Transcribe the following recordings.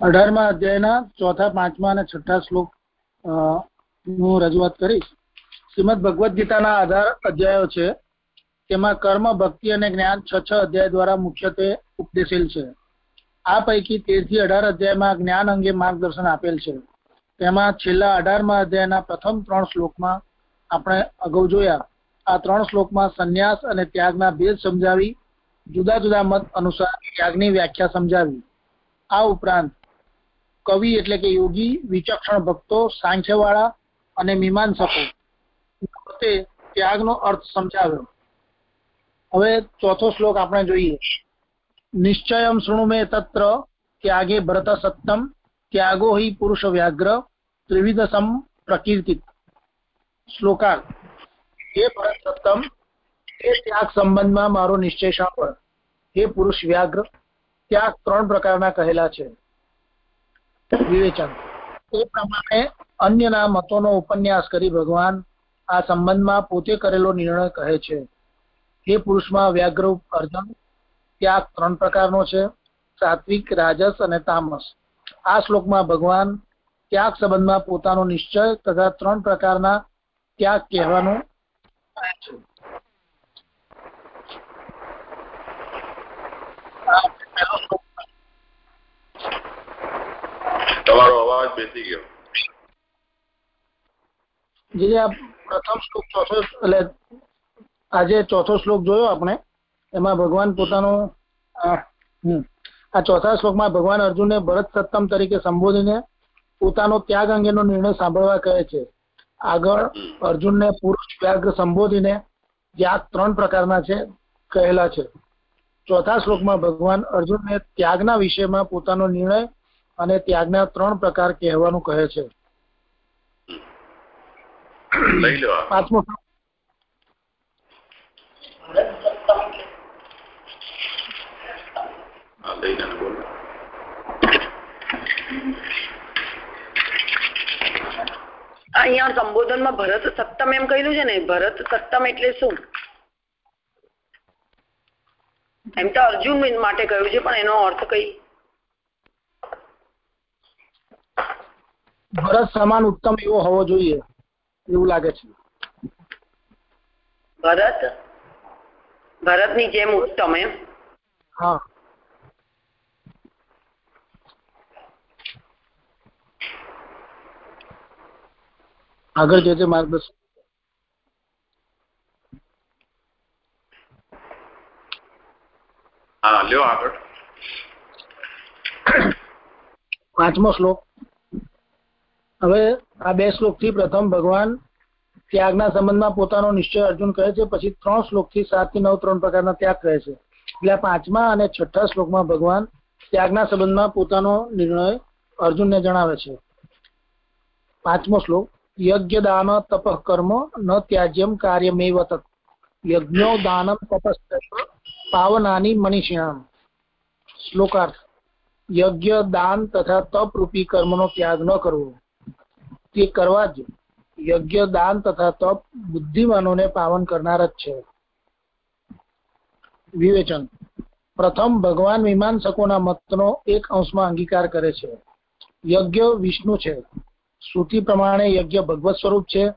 અઢારમા અધ્યાયના ચોથા, પાંચમા અને છઠ્ઠા શ્લોક હું રજૂઆત કરીશ. શ્રીમદ ભગવદ્ ગીતાના આધાર અધ્યાયો છે, તેમાં કર્મ, ભક્તિ અને જ્ઞાન છ છ અધ્યાય દ્વારા મુખ્યત્વે ઉપદેશેલ છે. આ પૈકી તેરથી અઢાર અધ્યાયમાં જ્ઞાન અંગે માર્ગદર્શન આપેલ છે. તેમાં છેલ્લા અઢારમા અધ્યાયના પ્રથમ ત્રણ શ્લોકમાં આપણે અગાઉ જોયા. આ ત્રણ શ્લોકમાં સંન્યાસ અને ત્યાગના ભેદ સમજાવી, જુદા જુદા મત અનુસાર ત્યાગની વ્યાખ્યા સમજાવી. આ ઉપરાંત કવિ એટલે કે યોગી, વિચક્ષણ ભક્તો, સાંખ્યવાળા અને મીમાંસકો. ત્યાગનો અર્થ સમજાવ્યો. હવે ચોથો શ્લોક આપણે જોઈએ. નિશ્ચયમ શૃણુ મે તત્ર ત્યાગે ભરત સત્તમ, ત્યાગો હિ પુરુષ વ્યાઘ્ર, ત્રિવિધસમ પ્રકીર્તિત. શ્લોકાર હે ભરત સત્તમ એ ત્યાગ સંબંધમાં મારો નિશ્ચય સાંભળ હે પુરુષ વ્યાઘ્ર, ત્યાગ ત્રણ પ્રકારના કહેલા છે. વિવેચન. એ પ્રમાણે અન્યના મતોનો ઉપન્યાસ કરી ભગવાન આ સંબંધમાં પોતે કરેલો નિર્ણય કહે છે. હે પુરુષમાં વ્યાઘ્ર અર્જન, ત્યાગ ત્રણ પ્રકારનો છે, સાત્વિક, રાજસ અને તામસ. આ શ્લોકમાં ભગવાન ત્યાગ સંબંધમાં પોતાનો નિશ્ચય તથા ત્રણ પ્રકારના ત્યાગ કહેવાનું કહે છે. તમારો અવાજ બેસી ગયો. પ્રથમ શ્લોક, ચોથો એટલે આજે ચોથો શ્લોક જોયો આપણે. એમાં ભગવાન પોતાનો આ ચોથા શ્લોકમાં ભગવાન અર્જુનને ભરત સત્તમ તરીકે સંબોધીને પોતાનો ત્યાગ અંગેનો નિર્ણય સાંભળવા કહે છે. આગળ અર્જુનને પુરુષ વ્યાઘ્ર સંબોધીને આ ત્રણ પ્રકારના છે, કહેલા છે. ચોથા શ્લોકમાં ભગવાન અર્જુનને ત્યાગના વિષયમાં પોતાનો નિર્ણય અને ત્યાગના ત્રણ પ્રકાર કહેવાનું કહે છે. લઈ પાંચમો અહીંયા સંબોધનમાં ભરત સત્તમ એમ કહ્યું છે ને ભરત સત્તમ એટલે શું? એમ તો અર્જુન માટે કહ્યું છે પણ એનો અર્થ કઈ ભરત સમાન ઉત્તમ એવો હોવો જોઈએ એવું લાગે છે. ભરત? ભરતની જેમ ઉત્તમ એમ? હા. આગળ જે છે માર્ગદર્શન. હા લ્યો આગળ. પાંચમો શ્લોક. હવે આ બે શ્લોકથી પ્રથમ ભગવાન ત્યાગના સંબંધમાં પોતાનો નિશ્ચય અર્જુન કહે છે, પછી ત્રણ શ્લોકથી સાતથી નવ ત્રણ પ્રકારના ત્યાગ કહે છે. એટલે પાંચમા અને છઠ્ઠા શ્લોકમાં ભગવાન ત્યાગના સંબંધમાં પોતાનો નિર્ણય અર્જુનને જણાવે છે. પાંચમો શ્લોક, યજ્ઞ દાન તપ કર્મ ન ત્યાજ્યમ કાર્યમેવ તત. યજ્ઞો દાનમ તપસ્તૈવ પાવનાની મનીષિણામ શ્લોકાર્થ, યજ્ઞ દાન તથા તપ રૂપી કર્મનો ત્યાગ ન કરવો. તે કરવા જ યજ્ઞ દાન તથા તપ બુદ્ધિમાનોને પાવન કરનાર જ છે. વિવેચન. પ્રથમ, ભગવાન મીમાંસકોના મતનો એક અંશમાં અંગીકાર કરે છે. યજ્ઞ વિષ્ણુ છે. શ્રુતિ પ્રમાણે યજ્ઞ ભગવત સ્વરૂપ છે.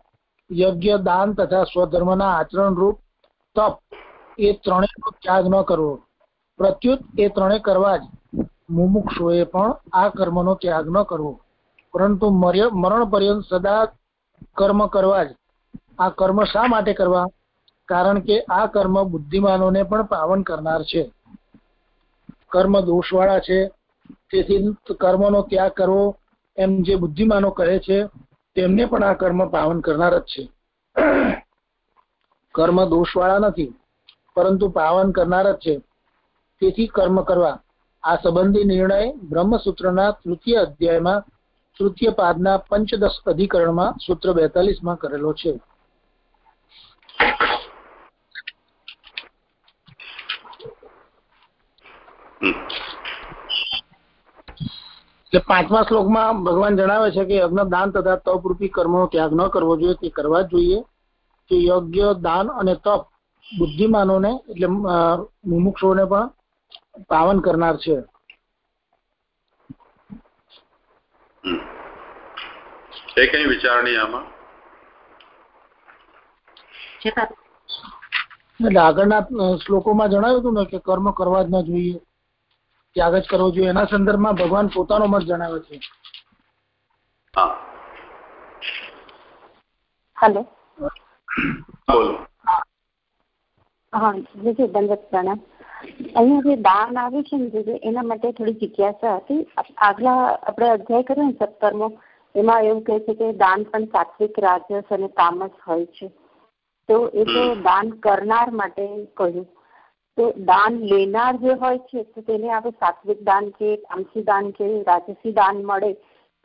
યજ્ઞ દાન તથા સ્વધર્મના આચરણ રૂપ તપ એ ત્રણેયનો ત્યાગ ન કરવો. પ્રત્યુત એ ત્રણે કરવા જ મુમુક્ષુએ પણ આ કર્મનો ત્યાગ ન કરવો. પરંતુ મરણ પર્યંત સદા કર્મ કરવા જ. આ કર્મ શા માટે કરવા? કારણ કે આ કર્મ બુદ્ધિમાનોને પણ પાવન કરનાર છે. કર્મ દોષવાળા છે. તેથી કર્મનો ત્યાગ કરવો એમ જે બુદ્ધિમાનો કહે છે, તેમને પણ આ કર્મ પાવન કરનાર જ છે. કર્મ દોષવાળા નથી, પરંતુ પાવન કરનાર જ છે. તેથી કર્મ કરવા. આ સંબંધી નિર્ણય બ્રહ્મસૂત્રના તૃતીય અધ્યાયમાં તૃતીય પાદના પંચદશ અધિકરણમાં સૂત્ર બેતાલીસમાં કરેલો છે. પાંચમા શ્લોકમાં ભગવાન જણાવે છે કે યજ્ઞ, દાન તથા તપ રૂપી કર્મનો ત્યાગ ન કરવો જોઈએ, તે કરવા જોઈએ. કે યોગ્ય દાન અને તપ બુદ્ધિમાનોને એટલે મુમુક્ષોને પણ પાવન કરનાર છે. છે કઈ વિચારણી આમાં? એટલે આગળના શ્લોકોમાં જણાવ્યું હતું ને કે કર્મ કરવા જ ન જોઈએ ત્યાગ જ કરવો જોઈએ. એના સંદર્ભમાં ભગવાન પોતાનો મત જણાવે છે. હા. હલો. બોલો. હા જીજુ દંડવત પ્રણામ. અહીંયા જે દાન આવે છે ને એના માટે થોડી જિજ્ઞાસા હતી. આગલા આપણે અધ્યાય કર્યો ને સત્તરમો, એમાં એવું કહે છે કે દાન પણ સાત્વિક, રાજસ અને તામસ હોય છે. તો એ તો દાન કરનાર માટે કહ્યું. તો દાન લેનાર જે હોય છે, તો તેને આપણે સાત્વિક દાન કે, તામસી દાન કે, રાજસી દાન મળે.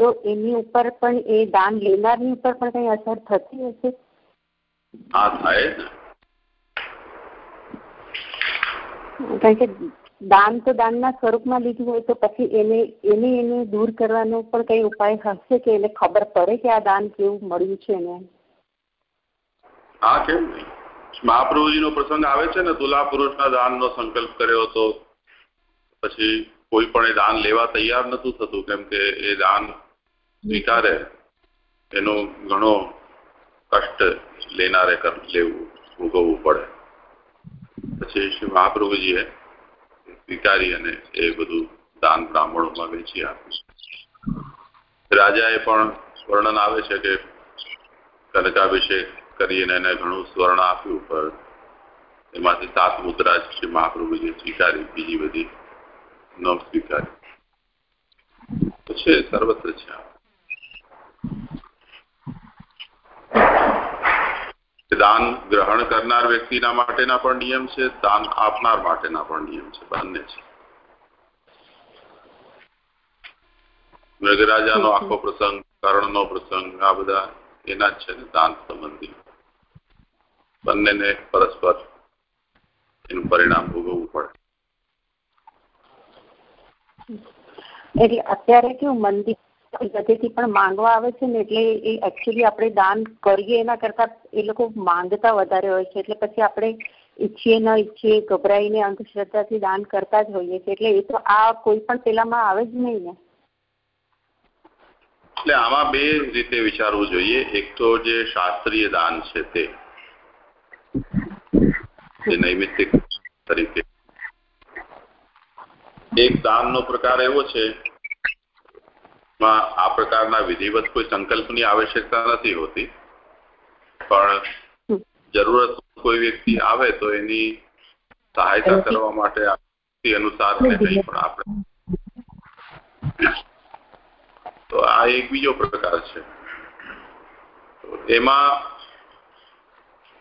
તો એની ઉપર પણ એ દાન લેનારની ઉપર પણ કઈ અસર થતી હશે? હા, થાય જ ને કારણ કે દાન તો દાનના સ્વરૂપમાં લીધું હોય તો પછી એને એને એને દૂર કરવાનો પણ કઈ ઉપાય હશે કે એને ખબર પડે કે આ દાન કેવું મળ્યું છે એને હા કેમ મહાપ્રભુજીનો પ્રસંગ આવે છે ને, તુલા પુરુષના દાનનો સંકલ્પ કર્યો હતો પછી કોઈ પણ એ દાન લેવા તૈયાર નતું થતું, કેમ કે એ દાન સ્વીકારે, એનો ઘણો કષ્ટ લેનારે લેવું, ભોગવવું પડે. પછી શ્રી મહાપ્રભુજીએ સ્વીકારી અને એ બધું દાન બ્રાહ્મણોમાં વેચી આપ્યું રાજાએ પણ વર્ણન આવે છે કે કનકાભિષેક કરીને એને ઘણું સ્વર્ણ આપ્યું, પણ એમાંથી સાત મુદ્રા શ્રી મહાપ્રભુજીએ સ્વીકારી, બીજી બધી ન સ્વીકારી. તો છે, સર્વત્ર છે આ. દાન ગ્રહણ કરનાર વ્યક્તિના માટેના પણ નિયમ છે દાન આપનાર માટેના પણ નિયમ છે બંને છે. મેઘરાજાનો આખો પ્રસંગ કર્ણનો પ્રસંગ આ બધા એના જ છે ને દાન સંબંધી. બંનેને પરસ્પર એનું પરિણામ ભોગવવું પડે. એટલે અત્યારે કેવું મંદિર બધેથી પણ માંગવા આવે છે ને એટલે એ એકચ્યુઅલી આપણે દાન કરીએ એના કરતા એ લોકો માંગતા વધારે હોય છે. એટલે પછી આપણે ઈચ્છીએ ન ઈચ્છીએ, ગભરાઈને અંધશ્રદ્ધાથી દાન કરતા જ હોઈએ છીએ. એટલે એ તો આ કોઈ પણ પેલામાં આવે જ નહીં ને. એટલે આમાં બે રીતે વિચારવું જોઈએ. એક તો જે શાસ્ત્રીય દાન છે તે નૈમિત તરીકે. એક દાનનો પ્રકાર એવો છે માં આ પ્રકારના વિધિવત કોઈ સંકલ્પની આવશ્યકતા નથી હોતી. પણ જરૂરત કોઈ વ્યક્તિ આવે તો એની સહાયતા કરવા માટે અનુસાર કે નહીં પણ આપણે તો આ એક બીજો પ્રકાર છે. તો એમાં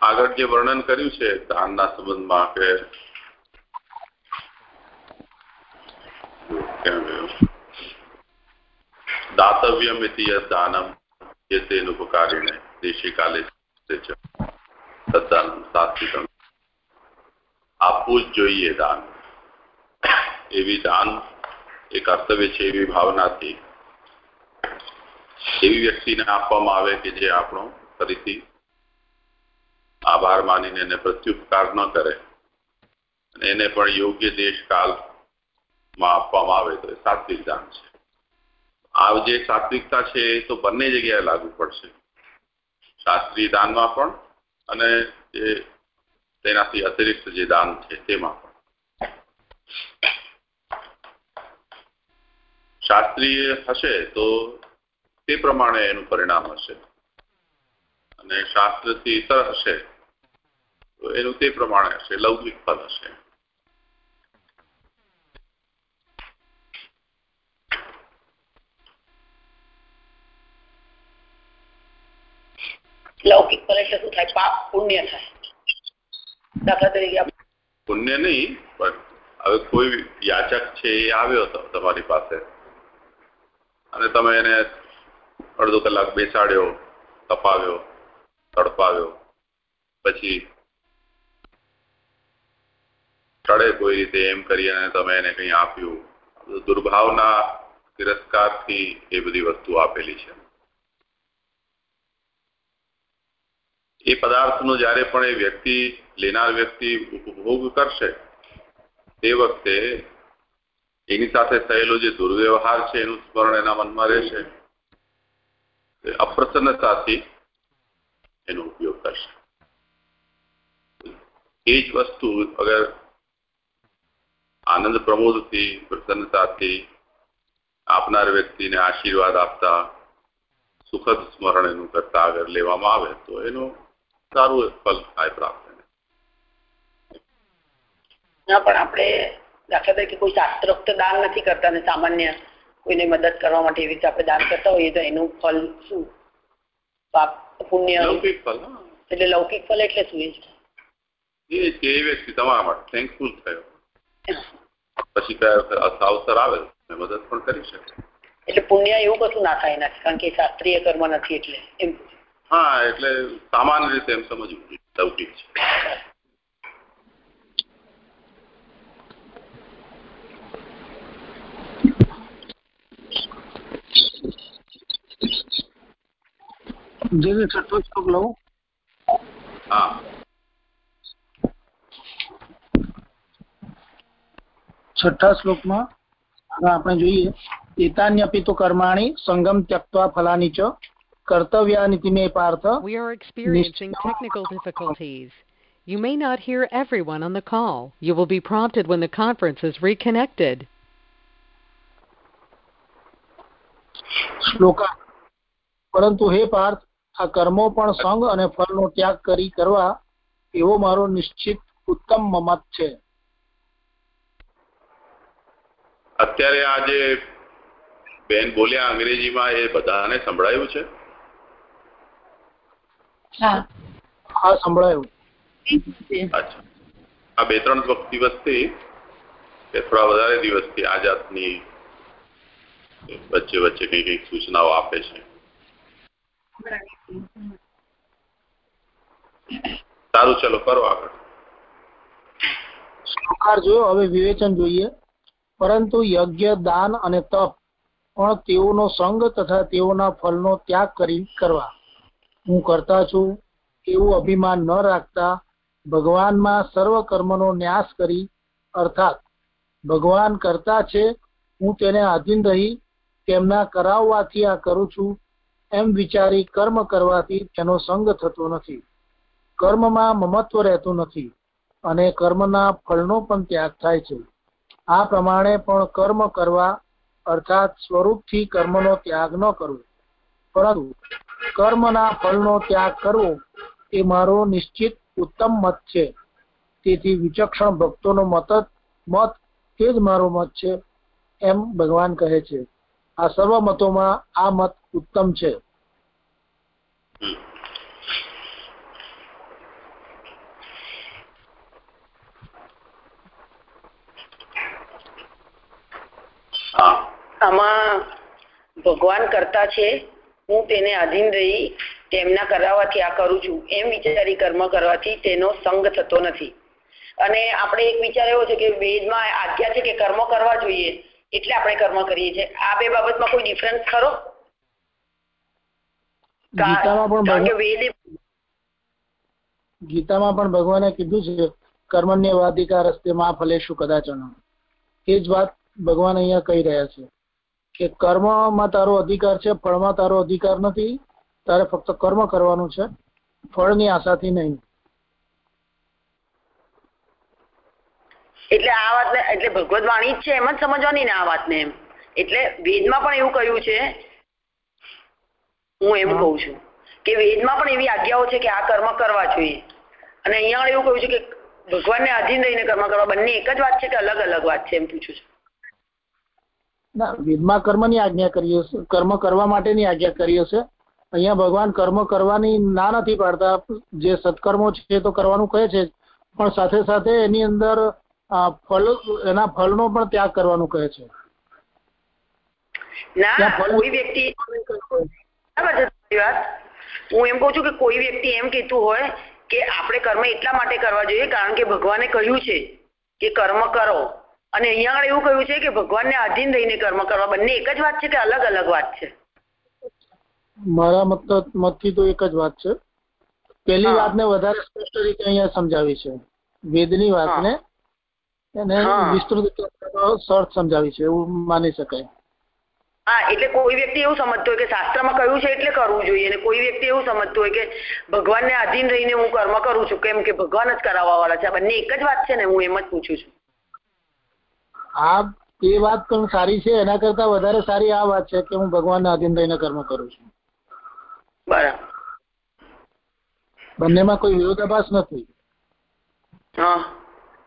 આગળ જે વર્ણન કર્યું છે દાનના સંબંધમાં કે ક્યાં દાતવ્યમ ઇતિ યદ દાનમ યતેનુપકારિણે દેશિકાલે છે તદ્દાનમ સાત્વિકમ આપવું જ જોઈએ દાન એવી દાન એ કર્તવ્ય છે એવી એવી વ્યક્તિને આપવામાં આવે કે જે આપણો ફરીથી આભાર માનીને એને પ્રત્યુપકાર ન કરે અને એને પણ યોગ્ય દેશકાલમાં આપવામાં આવે તો એ સાત્વિક દાન છે આ જે સાત્વિકતા છે એ તો બંને જગ્યાએ લાગુ પડશે. શાસ્ત્રીય દાનમાં પણ અને જે તેનાથી અતિરિક્ત જે દાન છે તેમાં પણ. શાસ્ત્રીય હશે તો તે પ્રમાણે એનું પરિણામ હશે. અને શાસ્ત્રથી ઇતર હશે તો એનું તે પ્રમાણે હશે, લૌકિક ફળ હશે. લૌકિક ફળ એટલે શું થાય? પાપ પુણ્ય થાય. દાખલા તરીકે પુણ્ય નહીં, પણ હવે કોઈ યાચક છે એ આવ્યો હતો તમારી પાસે. અને તમે એને અડધો કલાક બેસાડ્યો તપાવ્યો તડપાવ્યો. પછી ટળે કોઈ રીતે એમ કરી અને તમે એને કંઈ આપ્યું. દુર્ભાવના તિરસ્કારથી એ બધી વસ્તુ આપેલી છે. એ પદાર્થનો જ્યારે પણ એ વ્યક્તિ, લેનાર વ્યક્તિ ઉપભોગ કરશે, તે વખતે એની સાથે થયેલો જે દુર્વ્યવહાર છે, એનું સ્મરણ એના મનમાં રહેશે અપ્રસન્નતાથી એનો ઉપયોગ કરશે. એ જ વસ્તુ અગર આનંદ પ્રમોદથી, પ્રસન્નતાથી આપનાર વ્યક્તિને આશીર્વાદ આપતા, સુખદ સ્મરણ એનું કરતા આગળ લેવામાં આવે, તો એનું સારું ફલ થાય પ્રાપ્ત ના પણ આપણે દાખલા તરીકે કોઈ શાસ્ત્રોક્ત દાન નથી કરતા ને સામાન્ય કોઈને મદદ કરવા માટે એવી રીતે આપણે દાન કરતા હોઈએ તો એનું ફલ શું? પાપ પુણ્ય લૌકિક ફલ એટલે લૌકિક ફલ એટલે શું એ એ વ્યક્તિ તમારા માટે થેન્કફુલ થયો. પછી અવસર આવે મદદ પણ કરી શકે. એટલે પુણ્ય એવું કશું ના થાય એનાથી કારણ કે શાસ્ત્રીય કર્મ નથી એટલે એમ. હા એટલે સામાન્ય રીતે એમ સમજવું લૌકિક છે. જે જે છઠ્ઠો શ્લોક લઉં. હા. છઠ્ઠા શ્લોકમાં આપણે જોઈએ એતાન્યપી તો કર્માણી સંગમ ત્યક્તા ફલાની ચ. કર્તવ્યાનિતિ મે Parth We are experiencing technical difficulties. You may not hear everyone on the call. You will be prompted when the conference is reconnected. Shloka પરંતુ હે પાર્થ આ કર્મો પણ સંગ અને ફળનો ત્યાગ કરી કરવા એવો મારો નિશ્ચિત ઉત્તમ મત છે અત્યારે આ જે બેન બોલ્યા અંગ્રેજીમાં એ બધાને સંભળાયું છે હા. સંભળાયું અચ્છા. આ બે ત્રણ દિવસથી કે થોડા વધારે દિવસથી આ જાતની વચ્ચે વચ્ચે કઈ કઈ સૂચનાઓ આપે છે? સારું ચલો કરો આગળ. શ્લોકાર જોયો હવે વિવેચન જોઈએ. પરંતુ યજ્ઞ દાન અને તપ પણ તેઓનો સંગ તથા તેઓના ફળનો ત્યાગ કરી કરવા. હું કરતા છું એવું અભિમાન ન રાખતા ભગવાનમાં સર્વ કર્મનો ન્યાસ કરી, અર્થાત ભગવાન કરતા છે, હું તેને આધીન રહી, તેમના કરાવવાથી આ કરું છું, એમ વિચારી કર્મ કરવાથી તેનો સંગ થતો નથી. કર્મમાં મમત્વ રહેતું નથી અને કર્મના ફળનો પણ ત્યાગ થાય છે. આ પ્રમાણે પણ કર્મ કરવા અર્થાત સ્વરૂપથી કર્મનો ત્યાગ ન કરવો. પરંતુ કર્મના ફળનો ત્યાગ કરવો એ મારો નિશ્ચિત ઉત્તમ મત છે. તેથી વિચક્ષણ ભક્તોનો મત મત તે જ મારો મત છે, એમ ભગવાન કહે છે. આ સર્વ મતોમાં આ મત ઉત્તમ છે. આમાં ભગવાન કરતા છે હું તેને આધીન રહી તેમના કરાવવાથી આ કરું છું. એમ વિચારી કર્મ કરવાથી તેનો સંગ થતો નથી. અને આપણે એક વિચાર એવો છે કે વેદમાં આજ્ઞા છે કે કર્મ કરવા જોઈએ એટલે આપણે કર્મ કરીએ છીએ. આ બે બાબતમાં કોઈ ડિફરન્સ ખરો? ગીતામાં પણ કારણ વેદ એ ગીતામાં પણ ભગવાને કીધું છે કર્મણ્યવાધિકાર રસ્તે માં ફલેશુ કદાચન. એ જ વાત ભગવાન અહીંયા કહી રહ્યા છે. કે કર્મમાં તારો અધિકાર છે ફળમાં તારો અધિકાર નથી તારે ફક્ત કર્મ કરવાનું છે ફળની આશાથી નહીં. એટલે આ વાતને એટલે ભગવદ વાણી જ છે એમ જ સમજવાની ને આ વાતને એમ. એટલે વેદમાં પણ એવું કહ્યું છે હું એમ કહું છું કે વેદમાં પણ એવી આજ્ઞાઓ છે કે આ કર્મ કરવા જોઈએ. અને અહીંયા એવું કહ્યું છે કે ભગવાનને આધીન રહીને કર્મ કરવા બંને એક જ વાત છે કે અલગ અલગ વાત છે એમ પૂછું છું. ના વેદમાં કર્મની આજ્ઞા કરી હશે કર્મ કરવા માટેની આજ્ઞા કરી હશે. અહીંયા ભગવાન કર્મ કરવાની ના નથી પાડતા. જે સત્કર્મો છે તો કરવાનું કહે છે પણ સાથે સાથે એની અંદર ફળ એના ફળનો પણ ત્યાગ કરવાનું કહે છે. ના કોઈ વ્યક્તિ હું એમ કહું છું કે કોઈ વ્યક્તિ એમ કહેતું હોય કે આપણે કર્મ એટલા માટે કરવા જોઈએ કારણ કે ભગવાને કહ્યું છે કે કર્મ કરો. અને અહીંયા આગળ એવું કહ્યું છે કે ભગવાનને આધીન રહીને કર્મ કરવા બંને એક જ વાત છે કે અલગ અલગ વાત છે? મારા મત મતથી તો એક જ વાત છે. હા. વાતને વધારે સ્પષ્ટ રીતે અહીંયા સમજાવી છે. વેદની વાતને એને વિસ્તૃત સર્ચ સમજાવી છે એવું માની શકાય. હા એટલે કોઈ વ્યક્તિ એવું સમજતો હોય કે શાસ્ત્રમાં કહ્યું છે એટલે કરવું જોઈએ અને કોઈ વ્યક્તિ એવું સમજતો હોય કે ભગવાનને આધીન રહીને હું કર્મ કરું છું કેમ કે ભગવાન જ કરાવવા વાળા છે. આ બંને એક જ વાત છે ને હું એમ જ પૂછું છું. આ એ વાત પણ સારી છે એના કરતા વધારે સારી આ વાત છે કે હું ભગવાનના અધીન રહીને કર્મ કરું છું. બરાબર. બંનેમાં કોઈ વિરોધાભાસ નથી. હા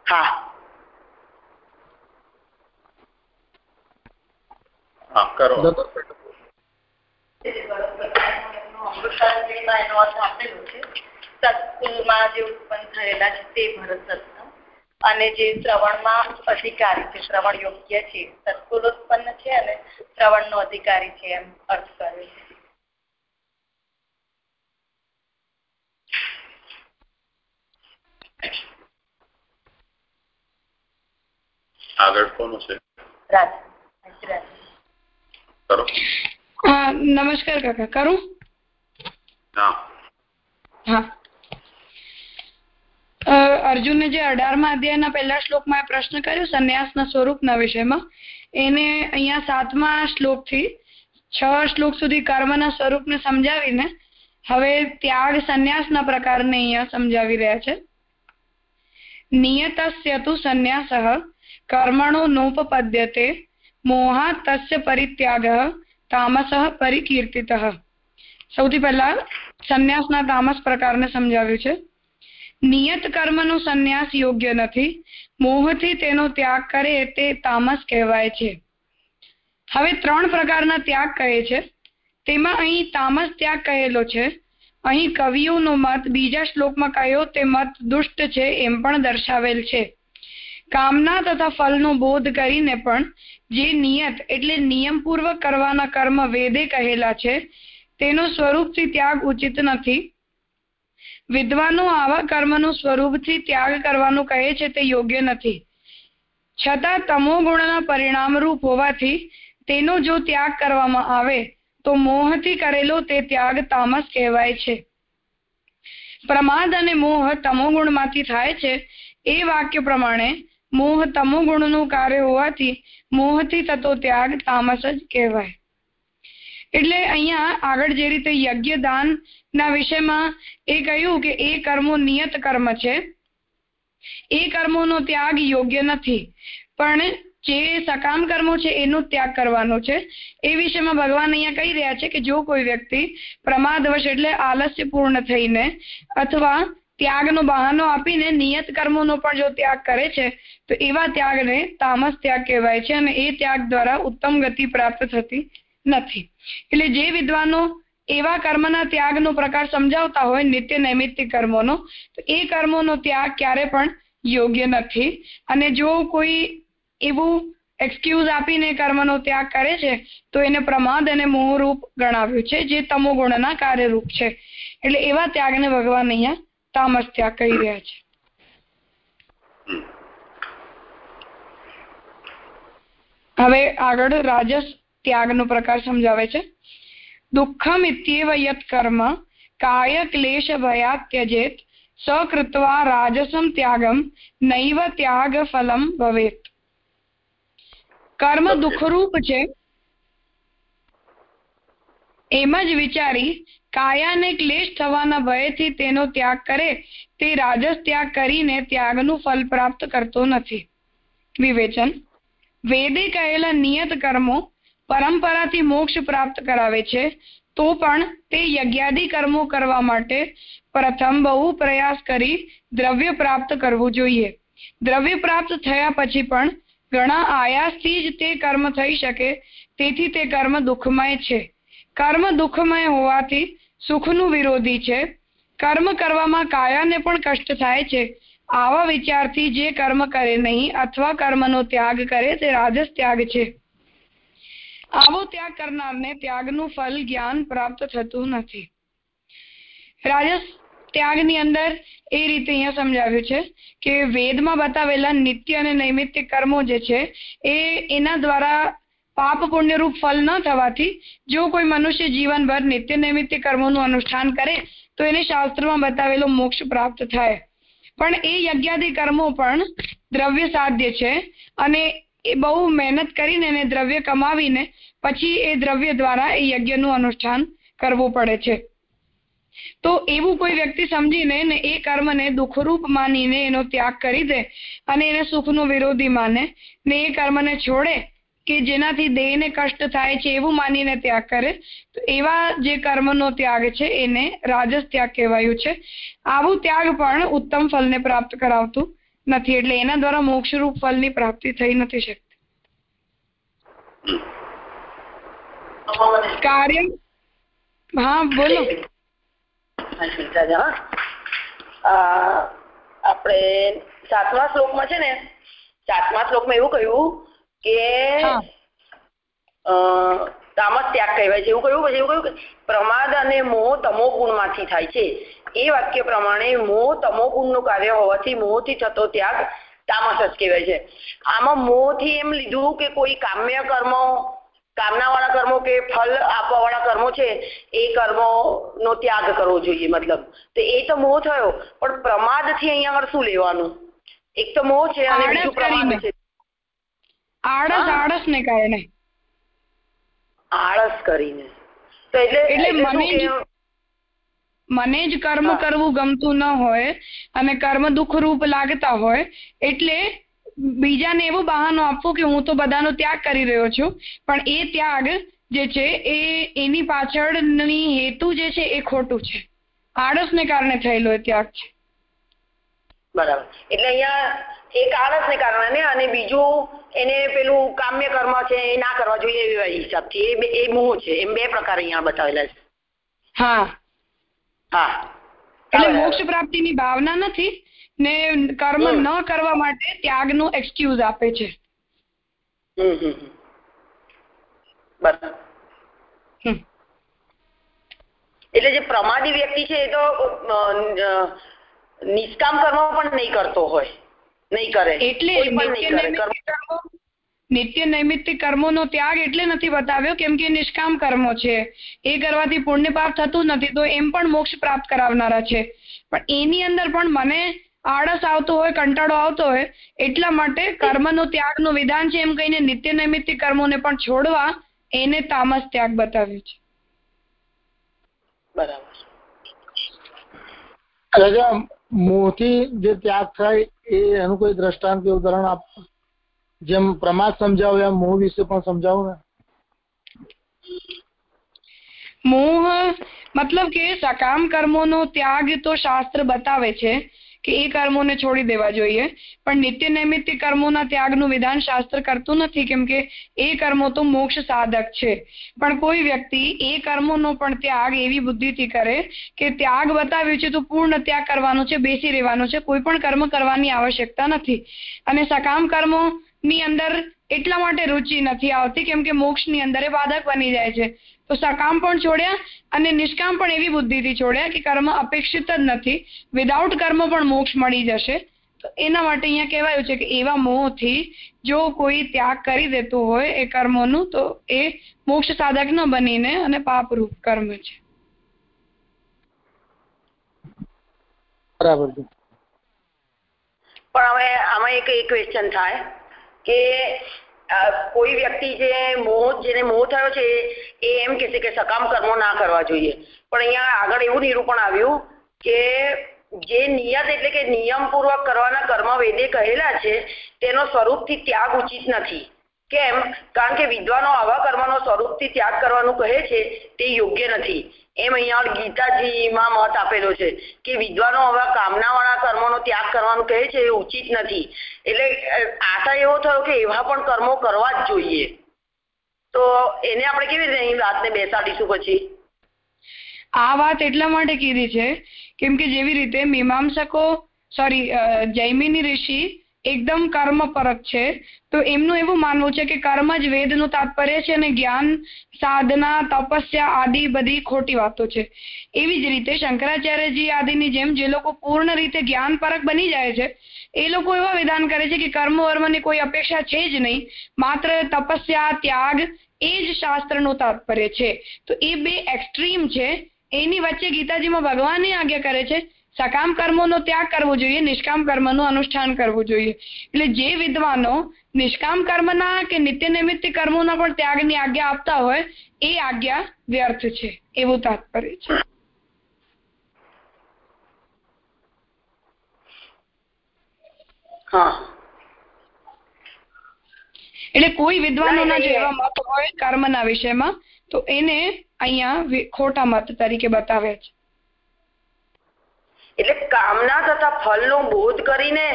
હા. હા કરો. જતો અમૃતસરમાં એનો અર્થ આપેલો છે. સત્કુલમાં જે ઉત્પન્ન થયેલા છે તે ભરત અને જે શ્રવણમાં અધિકારી છે શ્રવણ યોગ્ય છે સત્કુલ ઉત્પન્ન છે અને શ્રવણનો અધિકારી છે એમ અર્થ કર્યો છે. આગળ કોનું છે? નમસ્કાર કાકા કરું? હા. અર્જુને જે અઢારમા અધ્યાયના પહેલા શ્લોકમાં પ્રશ્ન કર્યો, સંન્યાસના સ્વરૂપના વિષયમાં, એને અહીંયા સાતમા શ્લોકથી છ શ્લોક સુધી કર્મના સ્વરૂપને સમજાવીને હવે ત્યાગ સંન્યાસના પ્રકારને અહીંયા સમજાવી રહ્યા છે. નિયતસ્ય તુ સંન્યાસ કર્મણો નોપપદ્યતે મોહા તસ્ય પરિત્યાગ તામસઃ પરિકીર્તિતઃ. સૌથી પહેલા સંન્યાસના તામસ પ્રકારને સમજાવ્યું છે. નિયત કર્મનો સંન્યાસ યોગ્ય નથી. મોહથી તેનો ત્યાગ કરે તે તામસ કહેવાય છે. હવે ત્રણ પ્રકારના ત્યાગ કહે છે. તેમાં અહીં તામસ ત્યાગ કહેલો છે. અહીં કવિઓનો મત બીજા શ્લોકમાં કયો તે મત દુષ્ટ છે એમ પણ દર્શાવેલ છે. કામના તથા ફલનો બોધ કરીને પણ જે નિયત એટલે નિયમપૂર્વક કરવાના કર્મ વેદે કહેલા છે, તેનો સ્વરૂપથી ત્યાગ ઉચિત નથી. વિદ્વાનો આવા કર્મનું સ્વરૂપથી ત્યાગ કરવાનું કહે છે તે યોગ્ય નથી. છતાં તમો ગુણના પરિણામરૂપ હોવાથી તેનો જો ત્યાગ કરવામાં આવે, તો મોહથી કરેલો તે ત્યાગ તામસ કહેવાય છે. પ્રમાદ અને મોહ તમો ગુણમાંથી થાય છે. એ વાક્ય પ્રમાણે મોહ તમો ગુણનું કાર્ય હોવાથી મોહથી થતો ત્યાગ તામસ જ કહેવાય. એટલે અહીંયા આગળ જે રીતે યજ્ઞ દાન ના, વિષયમાં એ કહ્યું કે એ કર્મો નિયત કર્મ છે. એ કર્મોનો ત્યાગ યોગ્ય નથી. પણ જે સકામ કર્મો છે, એનો ત્યાગ કરવાનો છે. એ વિષયમાં ભગવાન અહીંયા કહી રહ્યા છે કે જો કોઈ વ્યક્તિ પ્રમાદવશ એટલે આલસ્યપૂર્ણ થઈને અથવા ત્યાગનો બહાનો આપીને નિયત કર્મોનો પણ જો ત્યાગ કરે છે, તો એવા ત્યાગને તામસ ત્યાગ કહેવાય છે અને એ ત્યાગ દ્વારા ઉત્તમ ગતિ પ્રાપ્ત થતી નથી. એટલે જે વિદ્વાનો એવા કર્મના ત્યાગનો પ્રકાર સમજાવતા હોય, નિત્ય નૈમિત્તિક કર્મોનો, તો એ કર્મોનો ત્યાગ ક્યારે પણ યોગ્ય નથી. અને જો કોઈ એવું એક્સક્યુઝ આપીને કર્મનો ત્યાગ કરે છે, તો એને પ્રમાદ અને મોહરૂપ ગણાવ્યું છે, જે તમોગુણના કાર્યરૂપ છે. એટલે એવા ત્યાગને ભગવાન અહીંયા તામસ ત્યાગ કહી રહ્યા છે. હવે આગળ રાજસ ત્યાગનો પ્રકાર સમજાવે છે. દુઃખમ કાય ક્લેશ ભયાત ત્યજેત સકૃત્વા રાજસમ ત્યાગમ નૈવ ત્યાગ ફલમ ભવેત કર્મ દુઃખરૂપ છે એમ જ વિચારી કાયાને ક્લેશ થવાના ભયથી તેનો ત્યાગ કરે તે રાજસ ત્યાગ કરીને ત્યાગનું ફલ પ્રાપ્ત કરતો નથી વિવેચન વેદે કહેલા નિયત કર્મો પરંપરાથી મોક્ષ પ્રાપ્ત કરાવે છે, તો પણ તે યજ્ઞાદિ કર્મો કરવા માટે પ્રથમ બહુ પ્રયાસ કરી દ્રવ્ય પ્રાપ્ત કરવું જોઈએ. દ્રવ્ય પ્રાપ્ત થયા પછી પણ ઘણા આયાસથી જ તે કર્મ થઈ શકે, તેથી તે કર્મ દુઃખમય છે. કર્મ દુઃખમય હોવાથી સુખનું વિરોધી છે. કર્મ કરવામાં કાયાને પણ કષ્ટ થાય છે. આવા વિચારથી જે કર્મ કરે નહીં અથવા કર્મનો ત્યાગ કરે, તે રાજસ ત્યાગ છે. આવો ત્યાગ કરનારને ત્યાગનું ફલ જ્ઞાન પ્રાપ્ત થતું નથી. રાજસ ત્યાગની અંદર એ રીતે અહીંયા સમજાવ્યું છે કે વેદમાં બતાવેલા નિત્ય અને નૈમિત્ય કર્મો જે છે, એ એના દ્વારા પાપ પુણ્યરૂપ ફલ ન થવાથી જો કોઈ મનુષ્ય જીવનભર નિત્ય નૈમિત્ય કર્મોનું અનુષ્ઠાન કરે, તો એને શાસ્ત્રમાં બતાવેલો મોક્ષ પ્રાપ્ત થાય. પણ એ યજ્ઞાદિ કર્મો પણ દ્રવ્ય સાધ્ય છે અને એ બહુ મહેનત કરીને એને દ્રવ્ય કમાવીને પછી એ દ્રવ્ય દ્વારા એ યજ્ઞનું અનુષ્ઠાન કરવું પડે છે. તો એવું કોઈ વ્યક્તિ સમજીને ને એ કર્મને દુઃખરૂપ માનીને એનો ત્યાગ કરી દે અને એને સુખનો વિરોધી માને ને એ કર્મને છોડે કે જેનાથી દેહને કષ્ટ થાય છે એવું માનીને ત્યાગ કરે, તો એવા જે કર્મનો ત્યાગ છે એને રાજસ ત્યાગ કહેવાયું છે. આવું ત્યાગ પણ ઉત્તમ ફલને પ્રાપ્ત કરાવતું નથી એટલે એના દ્વારા મોક્ષરૂપ ફલની પ્રાપ્તિ થઈ નથી શકતી. કાર્ય હા બોલો. આપણે સાતમા શ્લોકમાં છે ને સાતમા શ્લોકમાં એવું કહ્યું કે તામસ ત્યાગ કહેવાય છે. એવું કહ્યું પછી એવું કહ્યું કે પ્રમાદ અને મોહ તમો ગુણમાંથી થાય છે. એ વાક્ય પ્રમાણે મોહ તમો ગુણનું કાર્ય હોવાથી મોહથી થતો ત્યાગ તામસ જ કહેવાય છે. આમાં મોહથી એમ લીધું કે કોઈ કામ્ય કર્મો કામનાવાળા કર્મો કે ફલ આપવાવાળા કર્મો છે એ કર્મોનો ત્યાગ કરવો જોઈએ મતલબ. તો એ તો મોહ થયો પણ પ્રમાદથી અહીંયા આગળ શું લેવાનું? એક તો મોહ છે અને બીજું પ્રમાદ છે. આળસ આળસ ને કારણે આળસ કરીને. તો એટલે એટલે મને મને જ કર્મ કરવું ગમતું ન હોય અને કર્મ દુઃખરૂપ લાગતા હોય એટલે બીજાને એવું બહાનું આપવું કે હું તો બધાનો ત્યાગ કરી રહ્યો છું પણ એ ત્યાગ જે છે એ એની પાછળની હેતુ જે છે એ ખોટું છે. આળસને કારણે થયેલો એ ત્યાગ છે. બરાબર. એટલે અહીંયા એક આળસને કારણે અને બીજું એને પેલું કામ્ય કર્મ છે એ ના કરવા જોઈએ એવા હિસાબથી. એ એ મોહ છે. એમ બે પ્રકાર અહીંયા બતાવેલા છે. હા. હા. એટલે મોક્ષ પ્રાપ્તિની ભાવના નથી ને કર્મ ન કરવા માટે ત્યાગનું એક્સક્યુઝ આપે છે. એટલે જે પ્રમાદી વ્યક્તિ છે એ તો નિષ્કામ કર્મ પણ નહીં કરતો હોય. નહીં કરે. એટલે નિત્ય નૈમિત્તિક કર્મોનો ત્યાગ એટલે નથી બતાવ્યો કેમ કે નિષ્કામ કર્મો છે. એ કરવાથી પુણ્ય પાપ થતું નથી તો એમ પણ મોક્ષ પ્રાપ્ત કરાવનારા છે. પણ એની અંદર પણ મને આળસ આવતો હોય, કંટાળો આવતો હોય, એટલા માટે કર્મનો ત્યાગનું વિધાન છે એમ કહીને નિત્ય નૈમિત્તિક કર્મોને પણ છોડવા એને તામસ ત્યાગ બતાવ્યો છે. બરાબર. મોહથી જે ત્યાગ થાય એ એનું કોઈ દ્રષ્ટાંત કે ઉદાહરણ આપ જેમ પ્રમાદ સમજાવો, એમ મોહ વિશે પણ સમજાવો ને. મોહ મતલબ કે સકામ કર્મોનો ત્યાગ તો શાસ્ત્ર બતાવે છે કે એ કર્મોને છોડી દેવા જોઈએ. પણ નિત્ય નૈમિત્ય કર્મોના ત્યાગનું વિધાન શાસ્ત્ર કરતું નથી, કેમ કે એ કર્મો તો મોક્ષ સાધક છે. પણ કોઈ વ્યક્તિ એ કર્મોનો પણ ત્યાગ એવી બુદ્ધિથી કરે કે ત્યાગ બતાવ્યું છે તો પૂર્ણ ત્યાગ કરવાનો છે, બેસી રહેવાનો છે, કોઈ પણ કર્મ કરવાની આવશ્યકતા નથી. અને સકામ કર્મો ની અંદર એટલા માટે રુચિ નથી આવતી કેમ કે મોક્ષની અંદર એ બાધક બની જાય છે. તો સકામ પણ છોડ્યા અને નિષ્કામ પણ એવી બુદ્ધિથી છોડ્યા કે કર્મ અપેક્ષિત જ નથી. વિધાઉટ કર્મ પણ મોક્ષ મળી જશે. તો એના માટે અહીંયા કહેવાયું છે કે એવા મોહથી જો કોઈ ત્યાગ કરી દેતું હોય એ કર્મોનું તો એ મોક્ષ સાધક ન બનીને અને પાપરૂપ કર્મ છે. બરાબર છે. પણ હવે આમાં એક એક ક્વેશ્ચન થાય. કે કોઈ વ્યક્તિ જે મોહ જેને મોહ થયો છે, એ એમ કે છે કે સકામ કર્મો ના કરવા જોઈએ. પણ અહીંયા આગળ એવું નિરૂપણ આવ્યું કે જે નિયત એટલે કે નિયમપૂર્વક કરવાના કર્મ વેદે કહેલા છે, તેનો સ્વરૂપથી ત્યાગ ઉચિત નથી. કેમ? કારણ કે વિદ્વાનો આવા કર્મનો સ્વરૂપથી ત્યાગ કરવાનું કહે છે, તે યોગ્ય નથી. એમ અહીંયા ગીતાજીમાં મત આપેલો છે કે વિદ્વાનો આવા કામનાવાળા કર્મોનો ત્યાગ કરવાનું કહે છે એ ઉચિત નથી. એટલે આશા એવો થયો કે એવા પણ કર્મો કરવા જ જોઈએ. તો એને આપણે કેવી રીતે અહીં વાતને બેસાડીશું પછી? આ વાત એટલા માટે કીધી છે, કેમ કે જેવી રીતે મીમાંસકો સોરી જૈમિની ઋષિ એકદમ કર્મ પરક છે. તો એમનું એવું માનવું છે કે કર્મ જ વેદનું તાત્પર્ય છે અને જ્ઞાન, સાધના, તપસ્યા આદિ બધી ખોટી વાતો છે. એવી જ રીતે શંકરાચાર્યજી આદિની જેમ જે લોકો પૂર્ણ રીતે જ્ઞાન પરક બની જાય છે, એ લોકો એવા વિધાન કરે છે કે કર્મ વર્મની કોઈ અપેક્ષા છે જ નહીં, માત્ર તપસ્યા, ત્યાગ, એ જ શાસ્ત્રનું તાત્પર્ય છે. તો એ બે એક્સ્ટ્રીમ છે. એની વચ્ચે ગીતાજીમાં ભગવાન આજ્ઞા કરે છે સકામ કર્મોનો ત્યાગ કરવો જોઈએ નિષ્કામ કર્મનું અનુષ્ઠાન કરવું જોઈએ. એટલે જે વિદ્વાનો નિષ્કામ કર્મના કે નિત્ય નિમિત્ત કર્મોના પણ ત્યાગની આજ્ઞા આપતા હોય એ આજ્ઞા વ્યર્થ છે. એવું તાત્પર્ય છે. એટલે કોઈ વિદ્વાનોના જે એવા મત હોય કર્મના વિષયમાં તો એને અહીંયા ખોટા મત તરીકે બતાવ્યા છે. એટલે કામના તથા ફળનો બોધ કરીને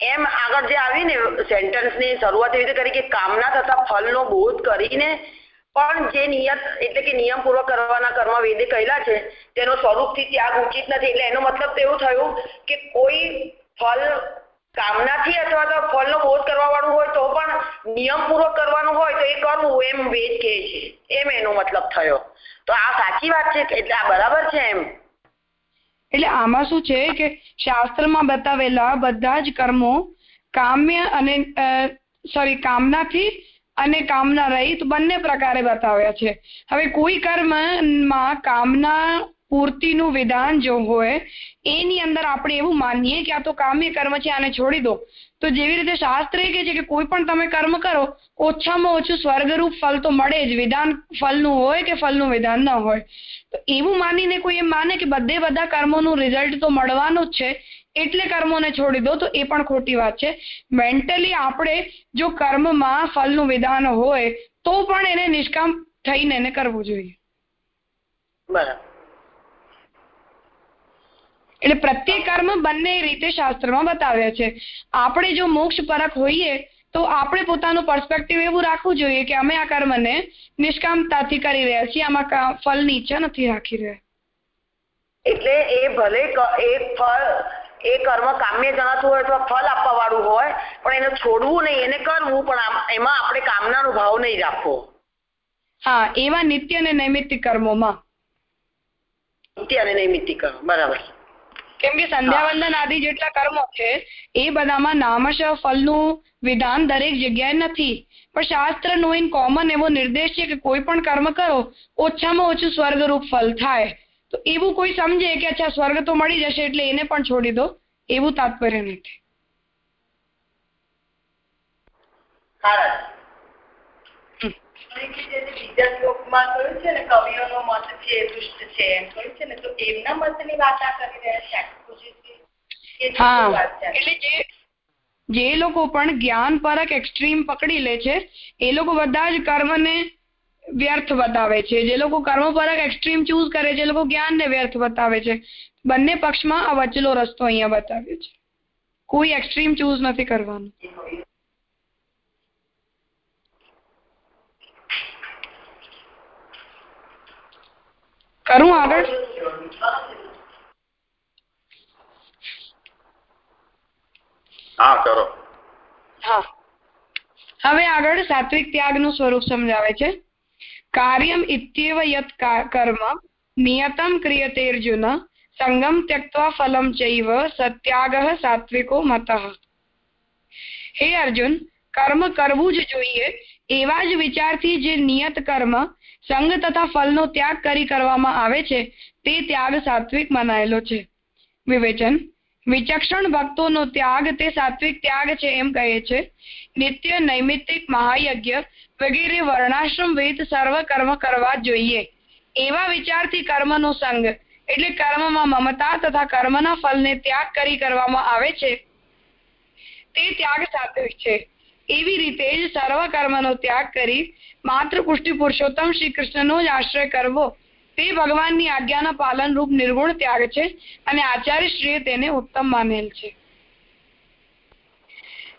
એમ આગળ જે આવી ને સેન્ટેન્સની શરૂઆત એવી રીતે કરી કે કામના તથા ફળનો બોધ કરીને પણ જે નિયત એટલે કે નિયમપૂર્વક કરવાના કર્મ વેદે કહેલા છે, તેનો સ્વરૂપથી ત્યાગ ઉચિત નથી. એટલે એનો મતલબ એવું થયું કે કોઈ ફળ કામનાથી અથવા તો ફળનો બોધ કરવા વાળું હોય તો પણ નિયમપૂર્વક કરવાનું હોય તો એ કરવું એમ વેદ કહે છે. એમ એનો મતલબ થયો. તો આ સાચી વાત છે એટલે આ બરાબર છે એમ? એટલે આમાં શું છે કે શાસ્ત્રમાં બતાવેલા બધા જ કર્મો કામ્ય અને સોરી કામનાથી અને કામના રહિત બંને પ્રકારે બતાવ્યા છે. હવે કોઈ કર્મમાં કામના પૂર્તિનું વિધાન જો હોય, એની અંદર આપણે એવું માનીએ કે આ તો કામ્ય કર્મ છે, આને છોડી દો. તો જેવી રીતે શાસ્ત્ર એ કહે છે કે કોઈ પણ તમે કર્મ કરો, ઓછામાં ઓછું સ્વર્ગરૂપ ફળ તો મળે જ. વિધાન ફળનું હોય કે ફળનું વિધાન ન હોય. તો એવું માનીને કોઈ એમ માને કે બધે બધા કર્મોનું રિઝલ્ટ તો મળવાનું જ છે, એટલે કર્મોને છોડી દો, તો એ પણ ખોટી વાત છે. મેન્ટલી આપણે જો કર્મમાં ફળનું વિધાન હોય, તો પણ એને નિષ્કામ થઈને એને કરવું જોઈએ. બરાબર. એટલે પ્રત્યેક કર્મ બંને રીતે શાસ્ત્રમાં બતાવ્યા છે. આપણે જો મોક્ષ પરક હોઈએ તો આપણે પોતાનું પર્સપેક્ટિવ એવું રાખવું જોઈએ કે અમે આ કર્મને નિષ્કામતાથી કરી રહ્યા છીએ. આમાં ફલ નીચે નથી રાખી રહ્યા. એટલે એ ભલે એ ફળ એ કર્મ કામ્ય જણાતું હોય અથવા ફળ આપવા વાળું હોય પણ એને છોડવું નહીં એને કરવું પણ એમાં આપણે કામનાનો ભાવ નહીં રાખવો. હા એવા નિત્ય અને નૈમિત્તિક કર્મોમાં. નિત્ય અને નૈમિત્તિક કર્મ બરાબર. કેમ કે સંધ્યાવંદન આદિ જેટલા કર્મો છે, એ બધામાં નામશ ફળનું વિધાન દરેક જગ્યાએ નથી. પણ શાસ્ત્રનો ઇન કોમન એવો નિર્દેશ છે કે કોઈ પણ કર્મ કરો, ઓછામાં ઓછું સ્વર્ગરૂપ ફળ થાય. તો એવું કોઈ સમજે કે અચ્છા, સ્વર્ગ તો મળી જશે એટલે એને પણ છોડી દો. એવું તાત્પર્ય નથી. બીજા શ્લોકમાં કહ્યું છે ને કવિઓનો મત છે દુષ્ટ છે એમ કહ્યું છે ને તો એમના મતની વાત આ કરી રહ્યા છે. એટલે જે જે લોકો પણ જ્ઞાન પરક એક્સ્ટ્રીમ પકડી લે છે એ લોકો બધા જ કર્મને વ્યર્થ બતાવે છે. જે લોકો કર્મ પરક એક્સ્ટ્રીમ ચૂઝ કરે છે એ લોકો જ્ઞાનને વ્યર્થ બતાવે છે. બંને પક્ષમાં આ વચલો રસ્તો અહીંયા બતાવ્યો છે. કોઈ એક્સ્ટ્રીમ ચૂઝ નથી કરવાનું. કરું આગળ? હા કરો. હા. હવે આગળ સાત્વિક ત્યાગનું સ્વરૂપ સમજાવે છે. કાર્યમ ઇત્યેવ યત કર્મ નિયતમ ક્રિયતે અર્જુન સંગમ ત્યક્ત્વા ફલમ ચૈવ સત્યાગ સાત્વિકો મત. હે અર્જુન કર્મ કરવું જ જોઈએ. એવા જ વિચારથી જે નિયત કર્મ સંગ તથા ફલનો ત્યાગ કરી કરવામાં આવે છે, તે ત્યાગ સાત્વિક મનાયેલો છે. વિવેચન. વિચક્ષણ ભક્તોનો ત્યાગ તે સાત્વિક ત્યાગ છે એમ કહે છે. નિત્ય નૈમિત્તિક મહાયજ્ઞ વગેરે વર્ણાશ્રમ વેદ સર્વ કર્મ કરવા જોઈએ. એવા વિચારથી કર્મનો સંગ એટલે કર્મમાં મમતા તથા કર્મના ફલને ત્યાગ કરી કરવામાં આવે છે. તે ત્યાગ સાત્વિક છે. એવી રીતે જ સર્વ કર્મનો ત્યાગ કરી માત્ર પુષ્ટિ પુરુષોત્તમ શ્રી કૃષ્ણનો જ આશ્રય કરવો. તે ભગવાનની આજ્ઞાના પાલન રૂપ નિર્ગુણ ત્યાગ છે અને આચાર્યશ્રીએ તેને ઉત્તમ માનેલ છે.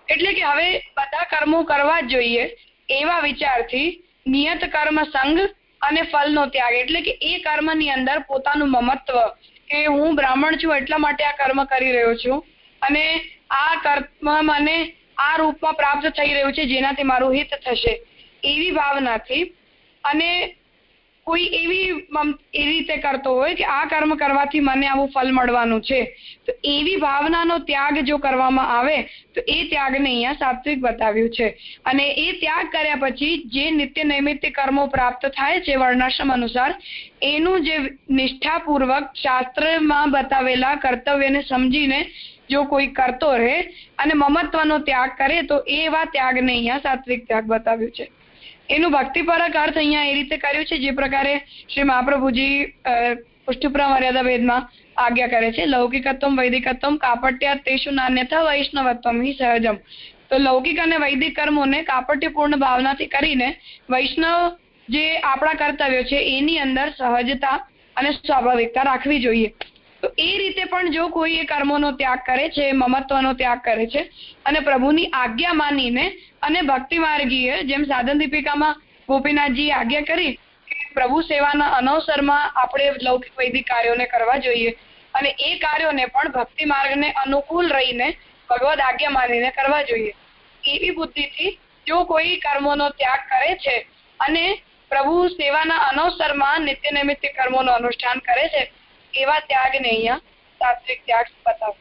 એટલે કે હવે બધા કર્મો કરવા જ જોઈએ એવા વિચારથી નિયત કર્મ સંગ અને ફલનો ત્યાગ. એટલે કે એ કર્મની અંદર પોતાનું મમત્વ કે હું બ્રાહ્મણ છું એટલા માટે આ કર્મ કરી રહ્યો છું અને આ કર્મ મને આ રૂપમાં પ્રાપ્ત થઈ રહ્યું છે જેનાથી મારું હિત થશે. એવી ભાવનાથી અને કોઈ એવી એ રીતે કરતો હોય કે આ કર્મ કરવાથી મને આવું ફલ મળવાનું છે. તો એવી ભાવનાનો ત્યાગ જો કરવામાં આવે, તો એ ત્યાગને અહીંયા સાત્વિક બતાવ્યું છે. અને એ ત્યાગ કર્યા પછી જે નિત્ય નૈમિત્ય કર્મો પ્રાપ્ત થાય છે વર્ણાશ્રમ અનુસાર, એનું જે નિષ્ઠાપૂર્વક શાસ્ત્રમાં બતાવેલા કર્તવ્યને સમજીને જો કોઈ કરતો રહે અને મમત્વનો ત્યાગ કરે, તો એવા ત્યાગને અહીંયા સાત્વિક ત્યાગ બતાવ્યું છે. એનું ભક્તિપરક અર્થ અહીંયા એ રીતે કર્યું છે, જે પ્રકારે શ્રી મહાપ્રભુજી પુષ્ટિપુરા મર્યાદા વેદમાં આજ્ઞા કરે છે, લૌકિકત્વમ વૈદિકત્વમ કાપટ્યા તેશુ નાન્યથા વૈષ્ણવત્વમ હિ સહજમ. તો લૌકિક અને વૈદિક કર્મોને કાપટ્યપૂર્ણ ભાવનાથી કરીને વૈષ્ણવ જે આપણા કર્તવ્યો છે, એની અંદર સહજતા અને સ્વાભાવિકતા રાખવી જોઈએ. તો એ રીતે પણ જો કોઈ એ કર્મોનો ત્યાગ કરે છે મમત્વનો ત્યાગ કરે છે, અને પ્રભુની આજ્ઞા માનીને અને ભક્તિ માર્ગીએ જેમ સાધન દીપિકામાં ગોપીનાથજી આજ્ઞા કરી પ્રભુ સેવાના અનવસરમાં આપણે લૌકિક વૈદિક કાર્યોને કરવા જોઈએ અને એ કાર્યોને પણ ભક્તિ માર્ગને અનુકૂળ રહીને ભગવદ આજ્ઞા માનીને કરવા જોઈએ. એવી બુદ્ધિથી જો કોઈ કર્મોનો ત્યાગ કરે છે અને પ્રભુ સેવાના અનવસરમાં નિત્ય નૈમિત્ય કર્મોનું અનુષ્ઠાન કરે છે એવા ત્યાગને અહીંયા સાત્વિક ત્યાગ બતાવ.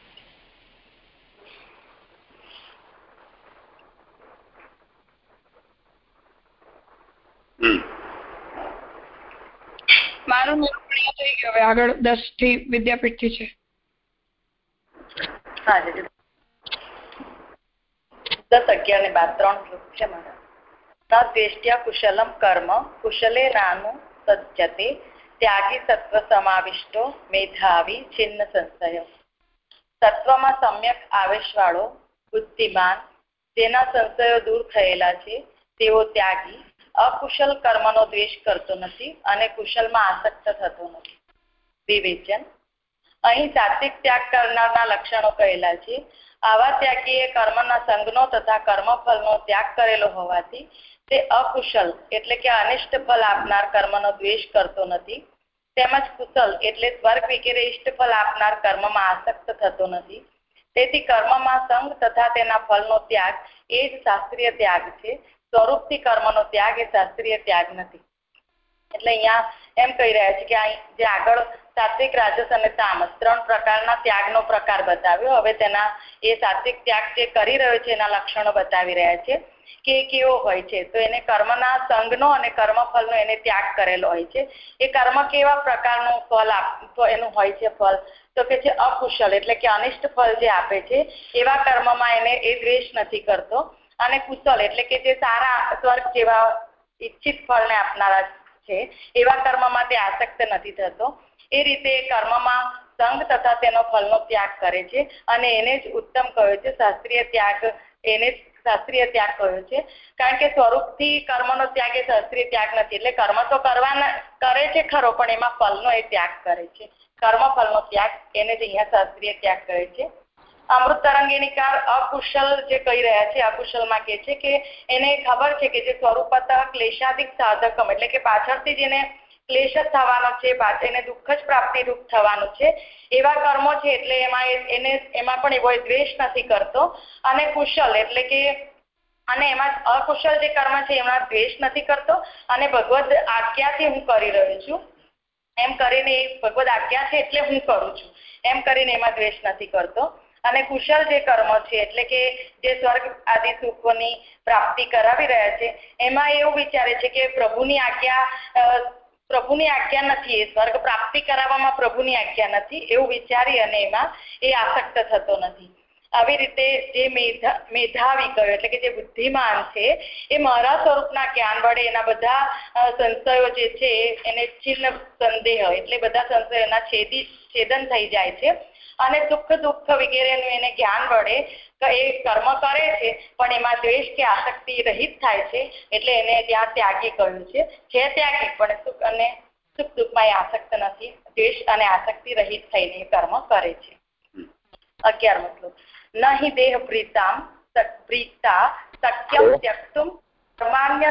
મારું નિરૂપણ થઈ ગયું. હવે આગળ દસથી વિદ્યાપીઠથી છે દસ અગિયાર ને બાર ત્રણ શ્લોક છે મારા. ન દ્વેષ્ટ્યા કુશલમ કર્મ. કુશલે નાનું સજ્જતે ત્યાગી સત્વ સમાવિષ્ટો મેધાવી છિન્ન સંશય સત્વમાં સમ્યક આવેશ વાળો બુદ્ધિમાન જેના સંશયો દૂર થયેલા છે તેઓ ત્યાગી અકુશલ કર્મનો દ્વેષ કરતો નથી અને કુશલમાં આસક્ત થતો નથી વિવેચન અહીં સાત્વિક ત્યાગ કરનારના લક્ષણો કહેલા છે આવા ત્યાગીએ કર્મના સંઘનો તથા કર્મફળનો ત્યાગ કરેલો હોવાથી તે અકુશલ એટલે કે અનિષ્ટ ફળ આપનાર કર્મનો દ્વેષ કરતો નથી તેમજ કુશલ એટલે સ્વર્ગ વગેરે ઇષ્ટ ફળ આપનાર કર્મમાં આસક્ત થતો નથી. તેથી કર્મમાં સંગ તથા તેના ફળનો ત્યાગ એ જ શાસ્ત્રીય ત્યાગ છે. સ્વરૂપથી કર્મનો ત્યાગ એ શાસ્ત્રીય ત્યાગ નથી. એટલે અહીંયા એમ કહી રહ્યા છે કે જે આગળ સાત્વિક, રાજસ અને તામસ ત્રણ પ્રકારના ત્યાગનો પ્રકાર બતાવ્યો. હવે તેના એ સાત્વિક ત્યાગ જે કરી રહ્યો છે એના લક્ષણો બતાવી રહ્યા છે. કે કેવો હોય છે? તો એને કર્મના સંઘનો અને કર્મફળનો એને ત્યાગ કરેલો હોય છે. એ કર્મ કેવા પ્રકારનું ફળ એનું હોય છે ફળ? તો કે છે અકુશલ એટલે કે અનિષ્ટ ફળ જે આપે છે, એવા કર્મમાં એને એ દ્વેષ નથી કરતો. અને કુશલ એટલે કે જે સારા સ્વર્ગ જેવા ઈચ્છિત ફળને આપનારા છે, એવા કર્મમાં તે આસક્ત નથી થતો. એ રીતે કર્મમાં સંઘ તથા તેનો ફળનો ત્યાગ કરે છે. અને એને જ ઉત્તમ કહ્યો છે, શાસ્ત્રીય ત્યાગ એને જ શાસ્ત્રીય ત્યાગ કહ્યો છે. કારણ કે સ્વરૂપથી કર્મનો ત્યાગ એ શાસ્ત્રીય ત્યાગ નથી. એટલે કર્મ તો કરવાના, કરે છે ખરો, પણ એમાં ફળનો એ ત્યાગ કરે છે. કર્મ ફળનો ત્યાગ એને જ અહીંયા શાસ્ત્રીય ત્યાગ કહે છે. અમૃત તરંગીણીકાર અકુશલ જે કહી રહ્યા છે, અકુશલમાં કે છે કે એને ખબર છે કે જે સ્વરૂપત ક્લેશાધિક સાધકમ, એટલે કે પાછળથી જેને ક્લેશ જ થવાનો છે એને દુઃખ જ પ્રાપ્તિ રૂપ થવાનું છે. એવા કર્મો છે એટલે એમાં એને એમાં પણ એવો દ્વેષ નથી કરતો. અને કુશલ એટલે કે અને એમાં અકુશલ જે કર્મ છે એમાં દ્વેષ નથી કરતો. અને ભગવદ આજ્ઞાથી હું કરી રહ્યો છું. એમ કરીને ભગવદ આજ્ઞા છે એટલે હું કરું છું. એમ કરીને એમાં દ્વેષ નથી કરતો. અને કુશળ જે કર્મ છે એટલે કે જે સ્વર્ગ આદિ સુખોની પ્રાપ્તિ કરાવી રહ્યા છે, એમાં એવું વિચારે છે કે પ્રભુની આજ્ઞા પ્રભુની આજ્ઞા નથી, એ સ્વર્ગ પ્રાપ્તિ કરાવવામાં પ્રભુની આજ્ઞા નથી, એવું વિચારી અને એમાં એ આસક્ત થતો નથી. આવી રીતે જે મેધા, મેધાવી ગયો એટલે કે જે બુદ્ધિમાન છે, એ મારા સ્વરૂપના જ્ઞાન વડે એના બધા સંશયો જે છે, એને છિન્ન સંદેહ, એટલે બધા સંશયોના છેદી, છેદન થઈ જાય છે. અને સુખ દુઃખ વગેરેનું એને જ્ઞાન વડે એ કર્મ કરે છે પણ એમાં દ્વેષ કે આસક્તિ રહિત થાય છે એટલે એને ત્યાં ત્યાગી કહ્યું છે. જે ત્યાગી પણ સુખ અને સુખ દુઃખમાં એ આસક્ત નથી. દ્વેષ અને આસક્તિ રહિત થઈને કર્મ કરે છે. અગિયાર મતલબ. નહીં દેહ પ્રીતામ પ્રીતા શક્યમ ત્યક્તુમ સામાન્ય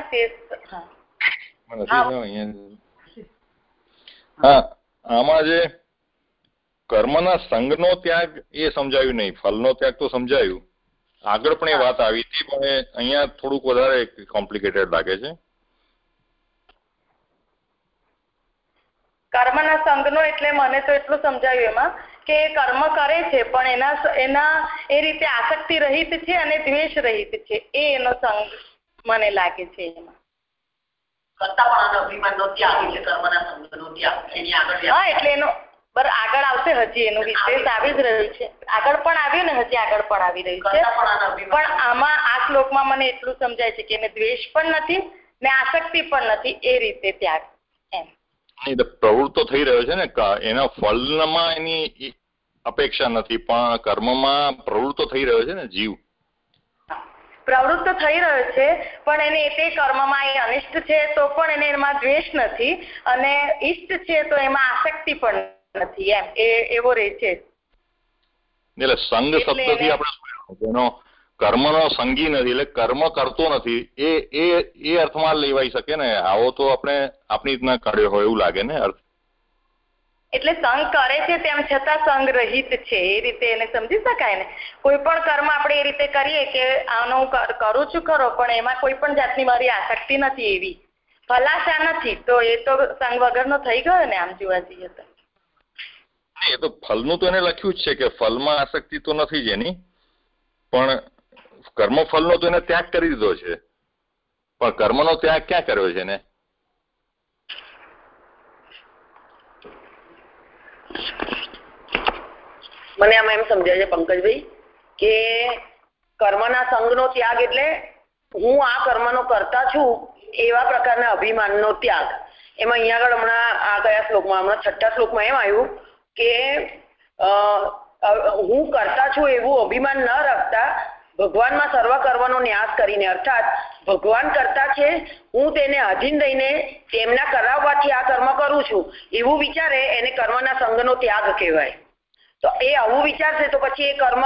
હા આમાં જે કર્મના સંગનો ત્યાગ એ સમજાયું નહીં ફલનો ત્યાગ તો સમજાયું. આગળ પણ એ વાત આવી હતી પણ અહીંયા થોડુંક વધારે કોમ્પ્લિકેટેડ લાગે છે. કર્મના સંઘનો એટલે મને તો એટલું સમજાયું એમાં કે કર્મ કરે છે પણ એના એના એ રીતે આસક્તિ રહિત છે અને દ્વેષ રહિત છે એ એનો સંઘ મને લાગે છે એમાં. હા એટલે એનો બર આગળ આવશે હજી એનું વિશેષ આવી જ રહ્યું છે. આગળ પણ આવ્યું ને હજી આગળ પણ આવી રહ્યું છે. પણ આમાં આ શ્લોકમાં મને એટલું સમજાય છે કે એને દ્વેષ પણ નથી ને આસક્તિ પણ નથી એ રીતે ત્યાગ એમ. પ્રવૃત્તો થઈ રહ્યો છે ને એના ફલમાં એની અપેક્ષા નથી પણ કર્મમાં પ્રવૃત્તો થઈ રહ્યો છે ને જીવ. પ્રવૃત્ત થઈ રહ્યો છે પણ એને તે કર્મમાં એ અનિષ્ટ છે તો પણ એને એમાં દ્વેષ નથી અને ઈષ્ટ છે તો એમાં આસક્તિ પણ નથી એમ. એ એવો રહે છે. એટલે સંગ શબ્દથી આપણે એનો કર્મનો સંગી નથી એટલે કર્મ કરતો નથી એ એ એ અર્થમાં લેવાઈ શકે ને? આવો તો આપણે આપણી રીતના કાઢ્યો હોય એવું લાગે ને અર્થ? એટલે સંગ કરે છે તેમ છતાં સંગ રહિત છે એ રીતે એને સમજી શકાય ને? કોઈ પણ કર્મ આપણે એ રીતે કરીએ કે આનો હું કરું છું ખરો પણ એમાં કોઈ પણ જાતની મારી આસક્તિ નથી એવી. ફલાસા નથી તો એ તો સંગ વગરનો થઈ ગયો ને આમ જોવા જઈએ તો. એ તો ફલનું તો એને લખ્યું જ છે કે ફલમાં આસક્તિ તો નથી જ એની પણ કર્મફળનો તો એને ત્યાગ કરી દીધો છે. પણ કર્મનો ત્યાગ ક્યાં કર્યો છે એને? મને આમાં એમ સમજાય છે પંકજભાઈ, કે કર્મના સંઘનો ત્યાગ એટલે હું આ કર્મનો કરતા છું એવા પ્રકારના અભિમાનનો ત્યાગ. એમાં અહીંયા આગળ હમણાં આ કયા શ્લોકમાં, હમણાં છઠ્ઠા શ્લોકમાં એમ આવ્યું કે હું કરતા છું એવું અભિમાન ન રાખતા ભગવાનમાં સર્વ કરવાનો ન્યાસ કરીને. અર્થાત, ભગવાન કરતા છે, હું તેને અધીન રહીને તેમના કરાવવાથી આ કર્મ કરું છું. એવું વિચારે એને કર્મના સંઘનો ત્યાગ કહેવાય. તો એ આવું વિચારશે તો પછી એ કર્મ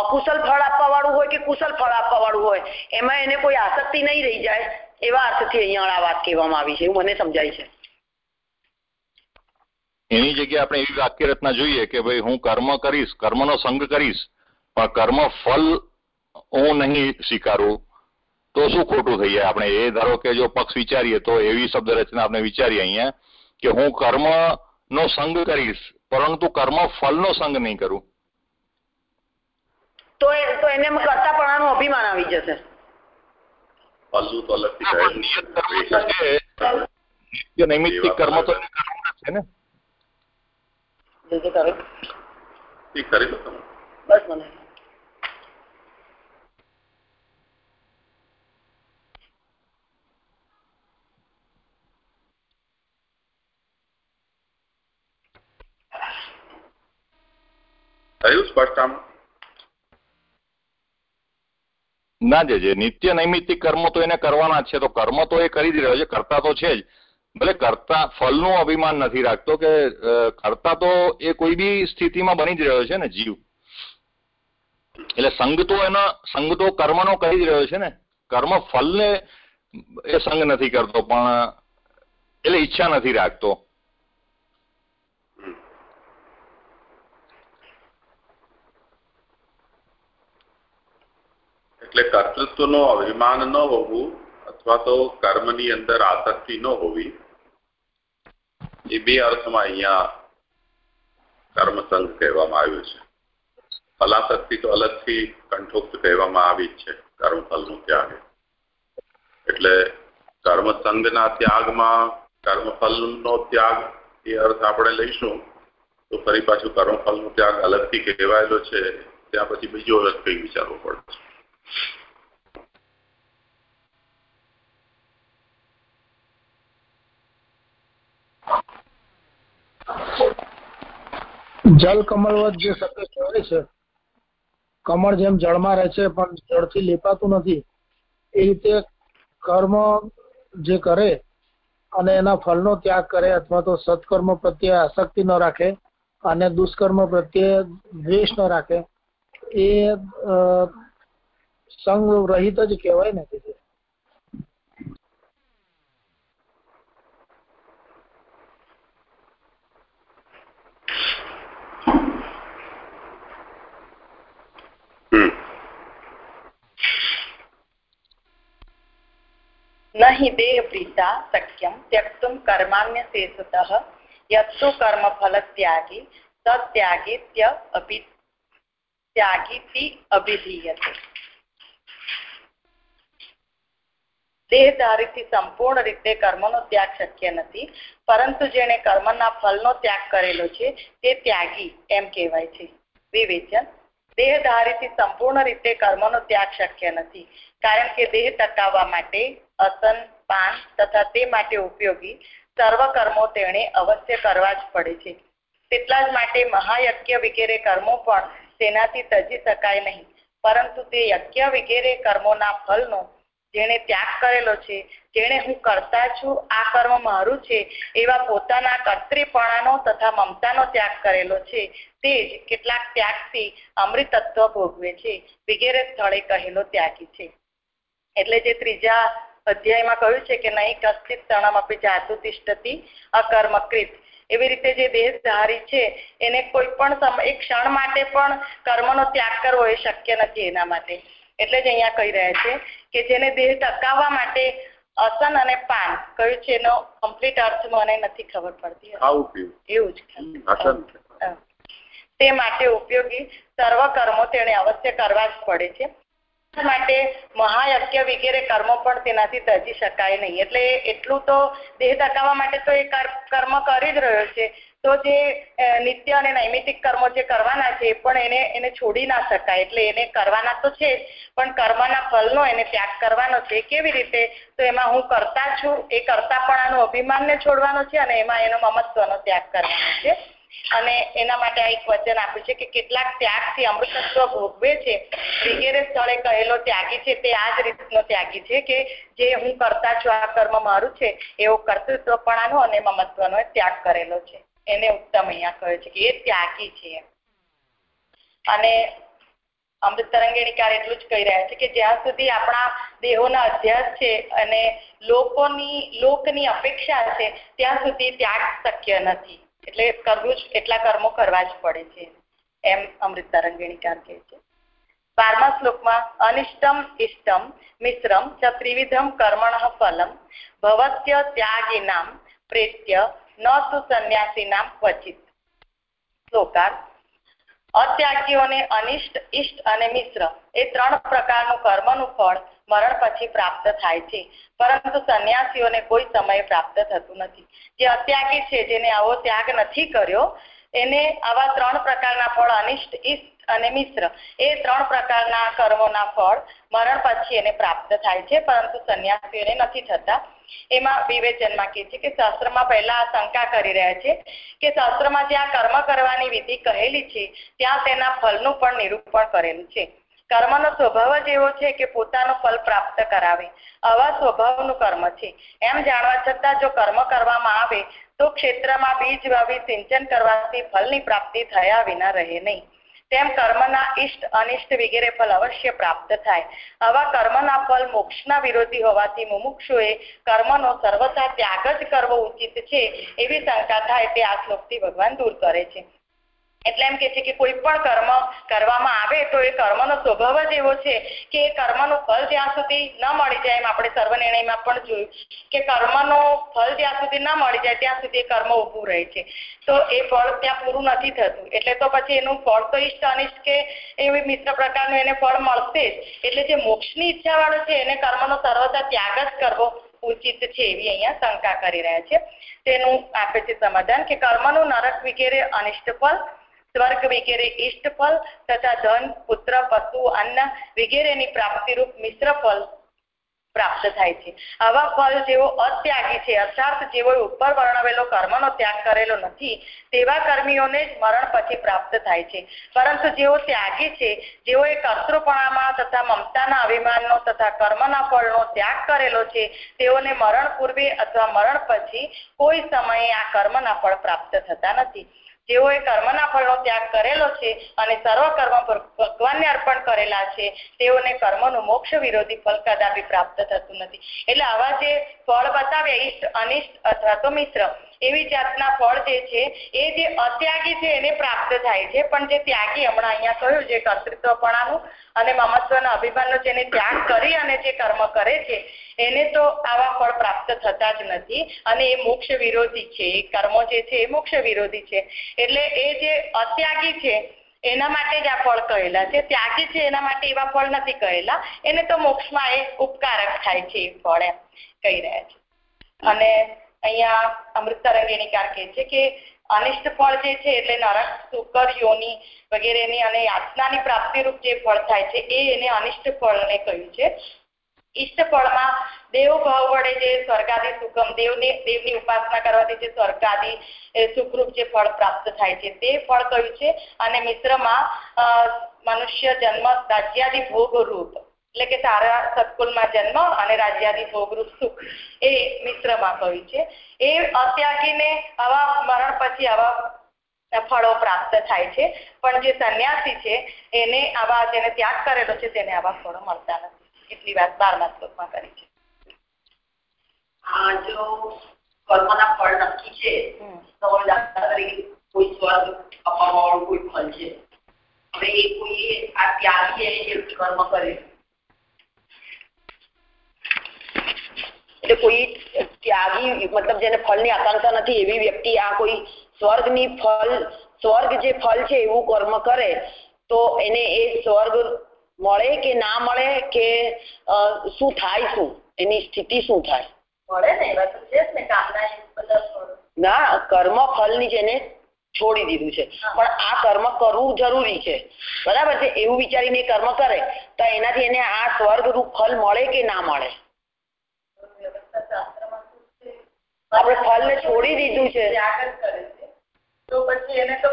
અકુશલ ફળ આપવા વાળું હોય કે કુશલ ફળ આપવા વાળું હોય? એમાં એને કોઈ આસક્તિ નહીં રહી જાય એવા અર્થથી અહીંયા આ વાત કહેવામાં આવી છે. એવું મને સમજાય છે. એની જગ્યાએ આપણે એવી વાક્ય રચના જોઈએ કે ભાઈ હું કર્મ કરીશ કર્મનો સંગ કરીશ પણ કર્મ ફલ હું નહીં સ્વીકારું તો શું ખોટું થઈ જાય? આપણે એ ધારો કે જો પક્ષ વિચારીએ તો એવી શબ્દ રચના આપણે વિચારીએ અહીંયા કે હું કર્મ નો સંગ કરીશ પરંતુ કર્મ ફલનો સંગ નહીં કરું. તો તો એને કરતાપણાનું અભિમાન આવી જશે. નિયત કર્મ તો નિત્ય કર્મ તો કરવાના છે ને. ઠીક કરી દો તમે બસ મને. થયું સ્પષ્ટ આમ ના જે નિત્ય નૈમિત્તિક કર્મ તો એને કરવાના છે. તો કર્મ તો એ કરી જ રહ્યો છે કરતા તો છે જ. ભલે કરતા, ફલનું અભિમાન નથી રાખતો કે કરતા તો એ કોઈ બી સ્થિતિમાં બની જ રહ્યો છે ને, જીવ. એટલે સંગ તો એનો, સંગ તો કર્મનો કરી જ રહ્યો છે ને. કર્મ ફલને એ સંગ નથી કરતો, પણ એટલે ઈચ્છા નથી રાખતો. એટલે કર્તૃત્વનો અભિમાન ન હોવું અથવા તો કર્મની અંદર આસક્તિ ન હોવી એ બે અર્થમાં અહીંયા કર્મસંઘ કહેવામાં આવ્યું છે. ફલાશક્તિ તો અલગથી કંઠોક્ત કહેવામાં આવી જ છે, કર્મફલનો ત્યાગ. એટલે કર્મસંગના ત્યાગમાં કર્મફલનો ત્યાગ એ અર્થ આપણે લઈશું, તો ફરી પાછું કર્મફલનો ત્યાગ અલગથી કહેવાયેલો છે, ત્યાં પછી બીજો અર્થ કંઈ વિચારવો પડશે. જલ કમળવત જે શબ્દ કહેવાય છે, કમળ જેમ જળમાં રહે છે, પણ જળથી લેપાતું નથી. એ રીતે કર્મ જે કરે અને એના ફળનો ત્યાગ કરે અથવા તો સત્કર્મ પ્રત્યે આસક્તિ ન રાખે અને દુષ્કર્મ પ્રત્યે દ્વેષ ન રાખે, એ સંગ રહિત જ કહેવાય ને ન हि देहप्रीता शक्यं त्यक्तुं कर्माण्यशेषतः યત્તુ કર્મ ફલ ત્યાગી સત્યાગીત્ય અભિ ત્યાગીથી અભિધીયતે દેહધારીથી સંપૂર્ણ રીતે કર્મનો ત્યાગ શક્ય નથી પરંતુ જેણે કર્મના ફલનો ત્યાગ કરેલો છે તે ત્યાગી એમ કહેવાય છે વિવેચન દેહધારીથી સંપૂર્ણ રીતે કર્મનો ત્યાગ શક્ય નથી કારણ કે દેહ ટકાવવા માટે અસન, પાન તથા તે માટે ઉપયોગી સર્વ કર્મો તેને અવશ્ય કરવા જ પડે છે. તેટલા જ માટે મહાયજ્ઞ વગેરે કર્મો પણ તેનાથી તજી શકાય નહીં. પરંતુ તે યજ્ઞ વગેરે કર્મોના ફલનો જેને ત્યાગ કરેલો છે જેને હું કરતા છું, આ કર્મ મારું છે, એવા પોતાના કર્તૃપણાનો તથા મમતાનો ત્યાગ કરેલો છે, તે જ કેટલાક ત્યાગથી અમૃતત્વ ભોગવે છે. વગેરે સ્થળે કહેલો ત્યાગી છે. એટલે જે ત્રીજા અધ્યાયમાં કહ્યું છે કે નહીં કશ્ચિત તણમ આપી જાતુ તિષ્ઠતી અકર્મકૃત. એવી રીતે જે દેહધારી છે એને કોઈ પણ સમય એક ક્ષણ માટે પણ કર્મનો ત્યાગ કરવો એ શક્ય નથી એના માટે. એટલે જ અહીંયા કહી રહ્યા છે કે જેને દેહ ટકાવવા માટે અસન અને પાન કયું છે એનો કમ્પ્લીટ અર્થ મને નથી ખબર પડતી. એવું જ તે માટે ઉપયોગી સર્વ કર્મો તેને અવશ્ય કરવા જ પડે છે. માટે મહાયજ્ઞ વગેરે કર્મો પણ તેનાથી તજી શકાય નહીં. એટલે એટલું તો દેહ ટકાવવા માટે તો એ કર્મ કરી જ રહ્યો છે. તો જે નિત્ય અને નૈમિતિક કર્મો જે કરવાના છે પણ એને એને છોડી ના શકાય. એટલે એને કરવાના તો છે પણ કર્મના ફલનો એને ત્યાગ કરવાનો છે. કેવી રીતે? તો એમાં હું કરતા છું, એ કરતાપણાનું અભિમાનને છોડવાનો છે અને એમાં એનો મમત્વનો ત્યાગ કરવાનો છે. અને એના માટે આ એક વચન આપ્યું છે કે કેટલાક ત્યાગથી અમૃતત્વ ભોગવે છે. વગેરે સ્થળે કહેલો ત્યાગી છે. તે આ જ રીતનો ત્યાગી છે કે જે હું કરતા છું, આ કર્મ મારું છે, એવો કર્તૃત્વપણાનો અને મમત્વનો ત્યાગ કરેલો છે. એને ઉત્તમ અહીંયા કહે છે કે એ ત્યાગી છે. અને અમૃત તરંગીણીકાર એટલું જ કહી રહ્યા છે કે જ્યાં સુધી આપણા દેહોના અધ્યાસ છે અને લોકોની, લોકની અપેક્ષા છે, ત્યાં સુધી ત્યાગ શક્ય નથી. એટલે કરવું જ, એટલા કર્મો કરવા જ પડે છે. એમ અમૃત તરંગીણીકાર કહે છે. બારમા શ્લોકમાં, અનિષ્ટમ ઇષ્ટમ મિશ્રમ ચ ત્રિવિધમ કર્મણ ફલમ ભવત્ય ત્યાગીનામ પ્રેત્ય ન તુ સંન્યાસીનામ ક્વચિત. શ્લોકાર અત્યાગીઓને અનિષ્ટ ઇષ્ટ અને મિશ્ર એ ત્રણ પ્રકારનું કર્મનું ફળ મરણ પછી પ્રાપ્ત થાય છે. પરંતુ સંન્યાસીઓને કોઈ સમયે પ્રાપ્ત થતું નથી. જે અત્યાગી છે, જેને આવો ત્યાગ નથી કર્યો, એને આવા ત્રણ પ્રકારના ફળ અનિષ્ટ ઇષ્ટ અને મિશ્ર. એ ત્રણ પ્રકારના કર્મોના ફળ મરણ પછી એને પ્રાપ્ત થાય છે, પરંતુ સંન્યાસીઓને નથી થતા. એમાં વિવેચનમાં કહે છે કે શાસ્ત્રમાં પહેલા શંકા કરી રહ્યા છે કે શાસ્ત્રમાં જ્યાં કર્મ કરવાની વિધિ કહેલી છે, ત્યાં તેના ફળનું પણ નિરૂપણ કરેલું છે. કર્મનો સ્વભાવ જ એવો છે કે પોતાનો ફલ પ્રાપ્ત કરાવે. આવા સ્વભાવનું કર્મ છે. એમ જાણવા છતાં જો કર્મ કરવામાં આવે, તો ક્ષેત્રમાં બીજ વાવી સિંચન કરવાથી ફલની પ્રાપ્તિ થયા વિના રહે નહીં. તેમ કર્મના ઇષ્ટ અનિષ્ટ વગેરે ફલ અવશ્ય પ્રાપ્ત થાય. આવા કર્મના ફલ મોક્ષના વિરોધી હોવાથી મુમુક્ષુએ કર્મનો સર્વથા ત્યાગ જ કરવો ઉચિત છે. એવી શંકા થાય તે આ શ્લોકથી ભગવાન દૂર કરે છે. એટલે એમ કે છે કે કોઈ પણ કર્મ કરવામાં આવે તો એ કર્મનો સ્વભાવ જ એવો છે કે એ કર્મનું ફળ જ્યાં સુધી ન મળી જાય એમ આપણે સર્વનિર્ણયમાં પણ જોયું કે કર્મનો ફળ જ્યાં સુધી ન મળી જાય ત્યાં સુધી કર્મ ઊભું રહે છે. તો એ ફળ ત્યાં પૂરું નથી થતું. એટલે તો પછી એનું ફળ તો ઈષ્ટ અનિષ્ટ કે એવી મિત્ર પ્રકારનું એને ફળ મળશે જ. એટલે જે મોક્ષની ઈચ્છા વાળો છે એને કર્મનો સર્વતા ત્યાગ જ કરવો ઉચિત છે એવી અહીંયા શંકા કરી રહ્યા છે. તેનું આપે છે સમાધાન કે કર્મનું નરક વગેરે અનિષ્ટ ફળ સ્વર્ગ વગેરે ઇષ્ટ ફળ તથા ધન, પુત્ર, પશુ, અન્ન વગેરેની પ્રાપ્તિરૂપ મિશ્ર ફળ પ્રાપ્ત થાય છે. આવા ફળ જેવો અત્યાગી છે, અર્થાત જેવો ઉપર વર્ણવેલો કર્મનો ત્યાગ કરેલો નથી, તેવા કર્મીઓને જ મરણ પછી પ્રાપ્ત થાય છે. પરંતુ જેઓ ત્યાગી છે, જેઓએ કર્તૃપણામાં તથા મમતાના અભિમાનનો તથા કર્મના ફળનો ત્યાગ કરેલો છે, તેઓને મરણ પૂર્વે અથવા મરણ પછી કોઈ સમયે આ કર્મના ફળ પ્રાપ્ત થતા નથી. જેઓએ કર્મના ફળનો ત્યાગ કરેલો છે અને સર્વ કર્મ ભગવાનને અર્પણ કરેલા છે, તેઓને કર્મનું મોક્ષ વિરોધી ફળ કદાપી પ્રાપ્ત થતું નથી. એટલે આવા જે ફળ બતાવ્યા, ઈષ્ટ, અનિષ્ટ અથવા તો મિશ્ર એવી જાતના ફળ જે છે, એ જે અત્યાગી છે એને પ્રાપ્ત થાય છે. પણ જે ત્યાગી હમણાં અહીંયા કહ્યું છે, કર્તૃત્વપણાનું અને મમત્વના અભિમાનનો જેને ત્યાગ કરી અને જે કર્મ કરે છે, એને તો આવા ફળ પ્રાપ્ત થતા જ નથી. અને એ મોક્ષ વિરોધી છે, એ કર્મો જે છે, એ મોક્ષ વિરોધી છે. એટલે એ જે અત્યાગી છે, એના માટે જ આ ફળ કહેલા છે. ત્યાગી છે, એના માટે એવા ફળ નથી કહેલા. એને તો મોક્ષમાં એ ઉપકારક થાય છે, એ ફળ એમ કહી રહ્યા છે. અને અહીંયા અમૃત તરંગીણીકાર કહે છે કે અનિષ્ટ ફળ જે છે એટલે નરક શુકર યોની વગેરેની અને યાતનાની પ્રાપ્તિરૂપ જે ફળ થાય છે એ એને અનિષ્ટ ફળને કહ્યું છે. ઈષ્ટ ફળમાં દેવ ભાવ વડે જે સ્વર્ગાદી સુખમ, દેવને, દેવની ઉપાસના કરવાથી જે સ્વર્ગાદી સુખરૂપ જે ફળ પ્રાપ્ત થાય છે તે ફળ કહ્યું છે. અને મિત્રમાં મનુષ્ય જન્મ રાજ્યાદી ભોગ એટલે કે સારા સત્કુલમાં જન્મ અને રાજ્યાદી ભોગરૂપ સુખ એ મિશ્રમાં કહ્યું છે. એ અત્યાગીને આવા મરણ પછી આવા ફળો પ્રાપ્ત થાય છે. પણ જે સંન્યાસી છે એને આવા જેને ત્યાગ કરેલો છે તેને આવા ફળો મળતા નથી. એટલી વાત બારમા શ્લોકમાં કરી છે. આ જો કર્મના ફળ નક્કી છે તો દાખલા તરીકે કોઈ સ્વર્ગ અપાવવાવાળું કોઈ ફળ છે. હવે એ કોઈ આ ત્યાગી એ કર્મ કરે એટલે કોઈ ત્યાગી મતલબ જેને ફળની આકાંક્ષા નથી એવી વ્યક્તિ આ કોઈ સ્વર્ગની ફળ સ્વર્ગ જે ફળ છે એવું કર્મ કરે તો એને એ સ્વર્ગ મળે કે ના મળે કે શું થાય શું? એની સ્થિતિ શું થાય? મળે ને કર્મ ફળની જેને છોડી દીધું છે. પણ આ કર્મ કરવું જરૂરી છે. બરાબર છે? એવું વિચારીને કર્મ કરે તો એનાથી એને આ સ્વર્ગરૂપ ફળ મળે કે ના મળે? આપણે ફળને છોડી દીધું છે. ત્યાગ કરે છે. તો પછી એને તો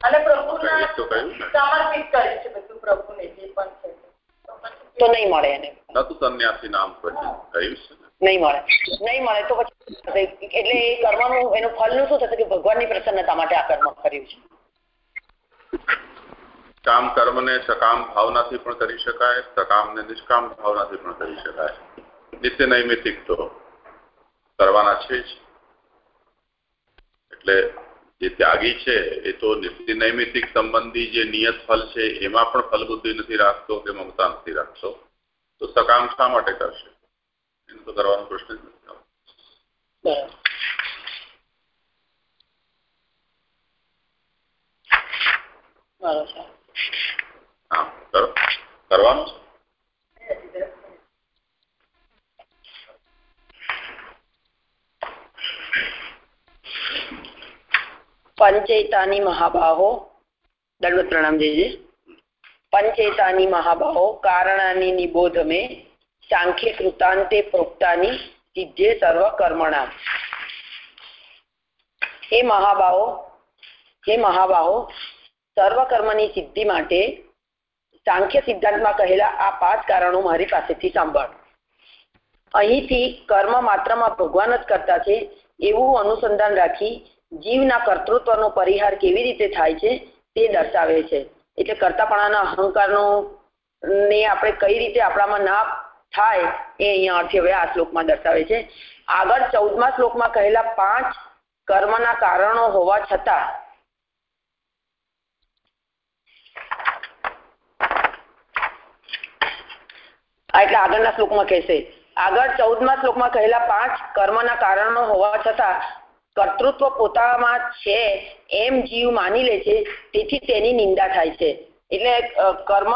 અને પ્રભુના ને. સમર્પિત કરી છે બધું પ્રભુને જે પણ છે. તો નહીં મળે એને. નતું સંન્યાસી નામ પછી કહ્યું છે નહીં મળે. નહીં મળે તો પછી એટલે એ કર્મનું એનું ફળનું શું થશે કે ભગવાનની પ્રસન્નતા માટે આ કર્મ કર્યું છે? કામ કર્મને સકામ ભાવનાથી પણ કરી શકાય સકામને નિષ્કામ ભાવનાથી પણ કરી શકાય. નિત્ય નૈમિતિક તો કરવાના છે જ. એટલે જે ત્યાગી છે એ તો નૈમિતિક સંબંધી જે નિયત ફલ છે એમાં પણ ફલબુદ્ધિ નથી રાખતો કે મમતા નથી રાખતો. તો સકામ શા માટે કરશે? એનું તો કરવાનો પ્રશ્ન જ નથી હા કરો. કરવાનું છે? પંચૈતાની મહાબાહો. દંડવત પ્રણામ જઈએ પંચેતાની મહાબાહો, કારણાની નિબોધ મે સાંખ્ય કૃતાંતે પ્રોક્તાની સિદ્ધે સર્વ કર્મણા હે મહાબાહો હે મહાબાહો સર્વ કર્મની સિદ્ધિ માટે સાંખ્ય સિદ્ધાંતમાં કહેલા આ પાંચ કારણો મારી પાસેથી સાંભળ. અહીંથી કર્મ માત્રમાં ભગવાન જ કરતા છે, એવું અનુસંધાન રાખી જીવના કર્તૃત્વનો પરિહાર કેવી રીતે થાય છે તે દર્શાવે છે. એટલે કર્તાપણાના અહંકારનો ને આપણે કઈ રીતે આપણામાં ના થાય એ અહીંયા અર્થે હવે આ શ્લોકમાં દર્શાવે છે. આગળ ચૌદમા શ્લોકમાં કહેલા પાંચ કર્મના કારણો હોવા છતાં એટલે આગળના શ્લોકમાં કહેશે. આગળ ચૌદમા શ્લોકમાં કહેલા પાંચ કર્મના કારણો હોવા છતાં કર્તૃત્વ પોતામાં છે એમ જીવ માની લે છે, તેથી તેની નિંદા થાય છે. એટલે કર્મ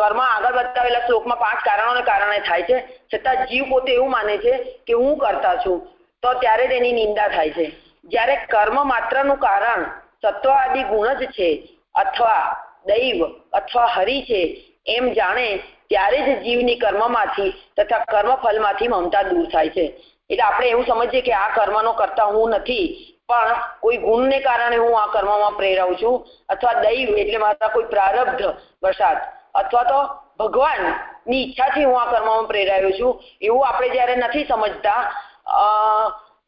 કર્મ આગળ બતાવેલા શ્લોકમાં પાંચ કારણોને કારણે થાય છે. છતાં જીવ પોતે એવું માને છે કે હું કરતા છું, તો ત્યારે તેની નિંદા થાય છે. જ્યારે કર્મ માત્રનું કારણ સત્વ આદિ ગુણ જ છે, અથવા દૈવ, અથવા હરિ છે, એમ જાણે, ત્યારે જ જીવની કર્મમાંથી તથા કર્મફલમાંથી મમતા દૂર થાય છે. એટલે આપણે એવું સમજીએ કે આ કર્મનો કરતા હું નથી, પણ કોઈ ગુણને કારણે હું આ કર્મમાં પ્રેરાઉં છું, અથવા દૈવ એટલે મારા કોઈ પ્રારબ્ધ વરસાદ, અથવા તો ભગવાનની ઈચ્છાથી હું આ કર્મમાં પ્રેરાયો છું, એવું આપણે જ્યારે નથી સમજતા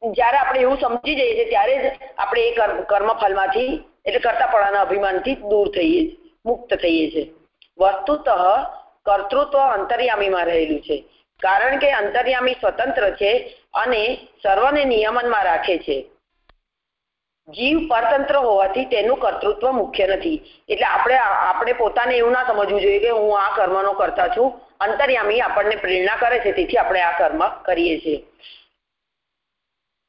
જ્યારે આપણે એવું સમજી જઈએ છીએ, ત્યારે જ આપણે એ કર્મ ફલમાંથી એટલે કરતાપણાના અભિમાનથી દૂર થઈએ, મુક્ત થઈએ છીએ. વસ્તુતઃ કર્તૃત્વ અંતર્યામીમાં રહેલું છે. કારણ કે અંતર્યામી સ્વતંત્ર છે અને સર્વને નિયમનમાં રાખે છે. જીવ પરતંત્ર હોવાથી તેનું કર્તૃત્વ મુખ્ય નથી. એટલે આપણે આપણે પોતાને એવું ના સમજવું જોઈએ કે હું આ કર્મનો કરતા છું. અંતર્યામી આપણને પ્રેરણા કરે છે, તેથી આપણે આ કર્મ કરીએ છીએ.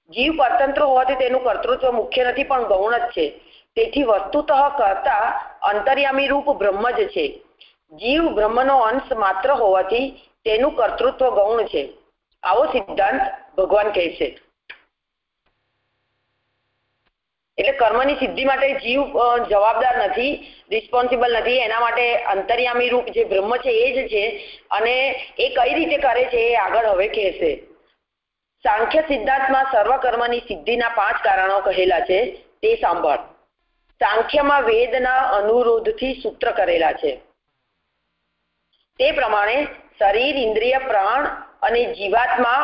જીવ પરતંત્ર હોવાથી તેનું કર્તૃત્વ મુખ્ય નથી, પણ ગૌણ જ છે. તેથી વસ્તુતઃ કરતા અંતર્યામી રૂપ બ્રહ્મ જ છે. જીવ બ્રહ્મનો અંશ માત્ર હોવાથી તેનું કર્તૃત્વ ગૌણ છે. આવો સિદ્ધાંત ભગવાન કહે છે. એટલે કર્મની સિદ્ધિ માટે જીવ જવાબદાર નથી રિસ્પોન્સિબલ નથી, એના માટે અંતર્યામી રૂપ જે બ્રહ્મ છે એ જ છે અને એ કઈ રીતે કરે છે એ આગળ હવે કહેશે. સાંખ્ય સિદ્ધાંતમાં સર્વ કર્મની સિદ્ધિના પાંચ કારણો કહેલા છે, તે સાંભળ. સાંખ્યમાં વેદના અનુરોધથી સૂત્ર કરેલા છે. તે પ્રમાણે શરીર, ઇન્દ્રિય, પ્રાણ અને જીવાત્મા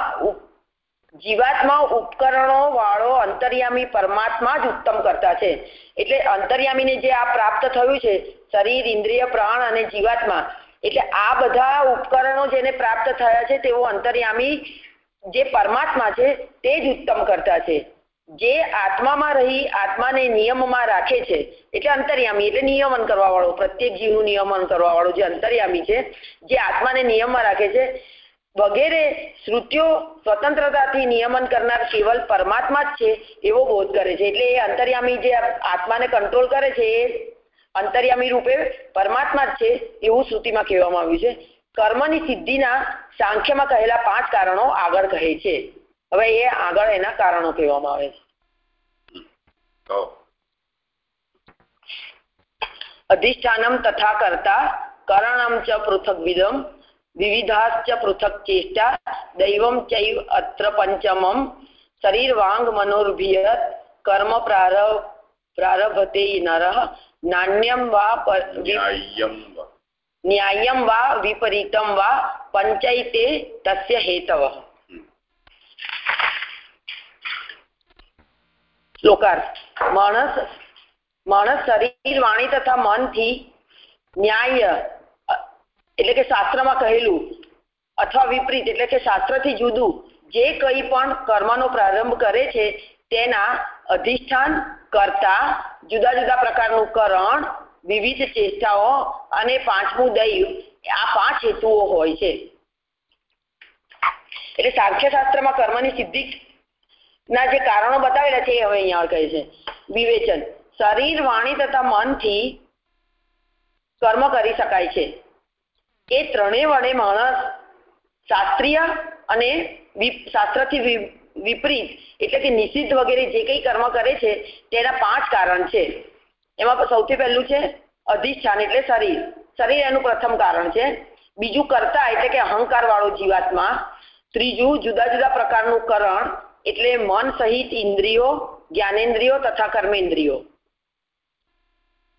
જીવાત્મા ઉપકરણો વાળો અંતર્યામી પરમાત્મા જ ઉત્તમ કરતા છે. એટલે અંતર્યામીને જે આ પ્રાપ્ત થયું છે, શરીર, ઇન્દ્રિય, પ્રાણ અને જીવાત્મા, એટલે આ બધા ઉપકરણો જેને પ્રાપ્ત થયા છે, તેઓ અંતર્યામી જે પરમાત્મા છે, તે જ ઉત્તમ કરતા છે. જે આત્મામાં રહી, આત્માને નિયમમાં રાખે છે, એટલે અંતર્યામી, એટલે નિયમન કરવા વાળો પ્રત્યેક જીવનું નિયમન કરવા વાળો જે અંતર્યામી છે, જે આત્માને નિયમમાં રાખે છે, વગેરે શ્રુતિઓ સ્વતંત્રતાથી નિયમન કરનાર કેવલ પરમાત્મા જ છે, એવો બોધ કરે છે. એટલે એ અંતર્યામી જે આત્માને કંટ્રોલ કરે છે, એ અંતર્યામી રૂપે પરમાત્મા જ છે, એવું શ્રુતિમાં કહેવામાં આવ્યું છે. કર્મની સિદ્ધિના સાંખ્યમાં કહેલા પાંચ કારણો આગળ કહે છે. હવે એ આગળ એના કારણો કહેવામાં આવે છે. અધિષ્ઠાનમ તથા કરતા કરણમ ચ પૃથક વિદમ વિવિધાશ્ચ પૃથક ચેષ્ટા દૈવમ ચૈવ અત્ર પંચમમ શરીર વાંગ મનોર્ભિયત કર્મ પ્રારભ પ્રારભતે નર નાન્યમ વા. ન્યાયમ વા વિપરીતમ વા પંચૈતે તસ્ય હેતવ. શ્લોકાર્થ માણસ માણસ શરીર, વાણી તથા મનથી ન્યાય, એટલે કે શાસ્ત્રમાં કહેલું, અથવા વિપરીત, એટલે કે શાસ્ત્રથી જુદું, જે કંઈ પણ કર્મનો પ્રારંભ કરે છે, તેના અધિષ્ઠાન કરતા જુદા જુદા પ્રકારનું કરણ, વિવિધ ચેષ્ટાઓ અને પાંચમું દૈવ, આ પાંચ હેતુઓ હોય છે. એટલે સાંખ્યશાસ્ત્રમાં કર્મની સિદ્ધિ ના, જે કારણો બતાવેલા છે એ હવે અહીંયા કહે છે. વિવેચન. શરીર, વાણી તથા મનથી કર્મ કરી શકાય છે. એ ત્રણેય વડે માણસ શાસ્ત્રીય અને શાસ્ત્રથી વિપરીત એટલે કે નિષિદ્ધ વગેરે જે કંઈ કર્મ કરે છે, તેના પાંચ કારણ છે. એમાં સૌથી પહેલું છે અધિષ્ઠાન એટલે શરીર. શરીર એનું પ્રથમ કારણ છે. બીજું કરતા એટલે કે અહંકાર વાળો જીવાત્મા. ત્રીજું જુદા જુદા પ્રકારનું કરણ. એટલે મન સહિત ઇન્દ્રિયો, જ્ઞાનેન્દ્રિયો તથા કર્મેન્દ્રિયો.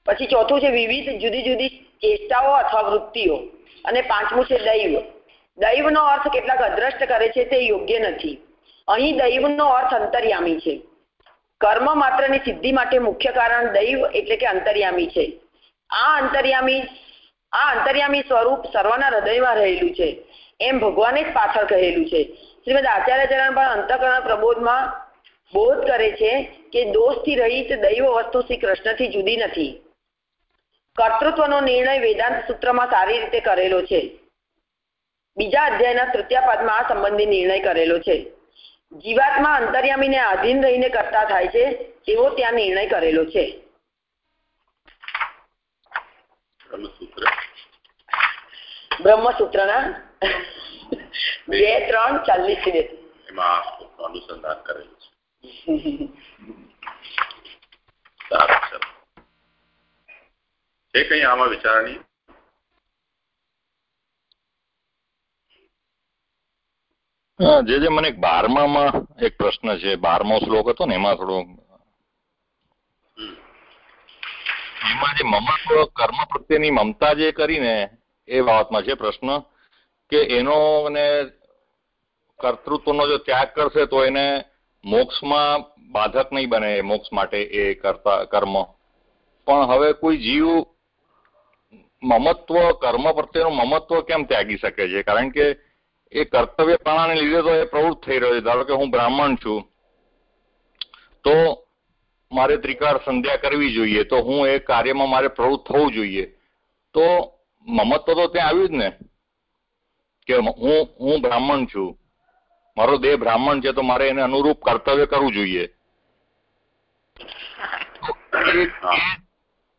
પછી ચોથું છે વિવિધ જુદી જુદી ચેષ્ટાઓ અથવા વૃત્તિઓ. અને પાંચમું છે દૈવ. દૈવનો અર્થ કેટલાક અદ્રષ્ટ કરે છે તે યોગ્ય નથી. અહીં દૈવનો અર્થ અંતર્યામી છે. કર્મ માત્રની સિદ્ધિ માટે મુખ્ય કારણ દૈવ એટલે કે અંતર્યામી છે. આ અંતર્યામી આ અંતર્યામી સ્વરૂપ સર્વના હૃદયમાં રહેલું છે. એમ ભગવાને જ પાછળ કહેલું છે. શ્રીમદ આચાર્ય ચરણ પણ અંતકરણ પ્રબોધમાં બોધ કરે છે કે દોષથી રહિત દૈવ વસ્તુ શ્રી કૃષ્ણથી જુદી નથી. કર્તૃત્વનો નિર્ણય વેદાંત સૂત્રમાં સારી રીતે કરેલો છે. બીજા અધ્યાયના તૃતીય પદમાં આ સંબંધી નિર્ણય કરેલો છે. જીવાત્મા અંતર્યામીને આધીન રહીને કરતા થાય છે એવો ત્યાં નિર્ણય કરેલો છે. બ્રહ્મસૂત્રના બે ત્રણ ચાલીસ બે એમાં અનુસંધાન કરેલું છે. સારું છે કઈ આમાં વિચારણી? જે જે મને બારમામાં એક પ્રશ્ન છે બારમો શ્લોક હતો ને એમાં થોડો એમાં જે મમત્વ કર્મ પ્રત્યેની મમતા જે કરીને એ બાબતમાં છે પ્રશ્ન. કે એનો અને કર્તૃત્વનો જો ત્યાગ કરશે તો એને મોક્ષમાં બાધક નહીં બને મોક્ષ માટે એ કરતા, કર્મ. પણ હવે કોઈ જીવ મમત્વ, કર્મ પ્રત્યેનું મમત્વ કેમ ત્યાગી શકે છે? કારણ કે એ કર્તવ્ય પ્રણાને લીધે તો એ પ્રવૃત્ત થઈ રહ્યો છે. ધારો કે હું બ્રાહ્મણ છું, તો મારે ત્રિકાર સંધ્યા કરવી જોઈએ, તો હું એ કાર્યમાં મારે પ્રવૃત્ત થવું જોઈએ. તો મમત્વ તો ત્યાં આવ્યું જ ને. કે હું હું બ્રાહ્મણ છું. મારો દેહ બ્રાહ્મણ છે તો મારે એને અનુરૂપ કર્તવ્ય કરવું જોઈએ.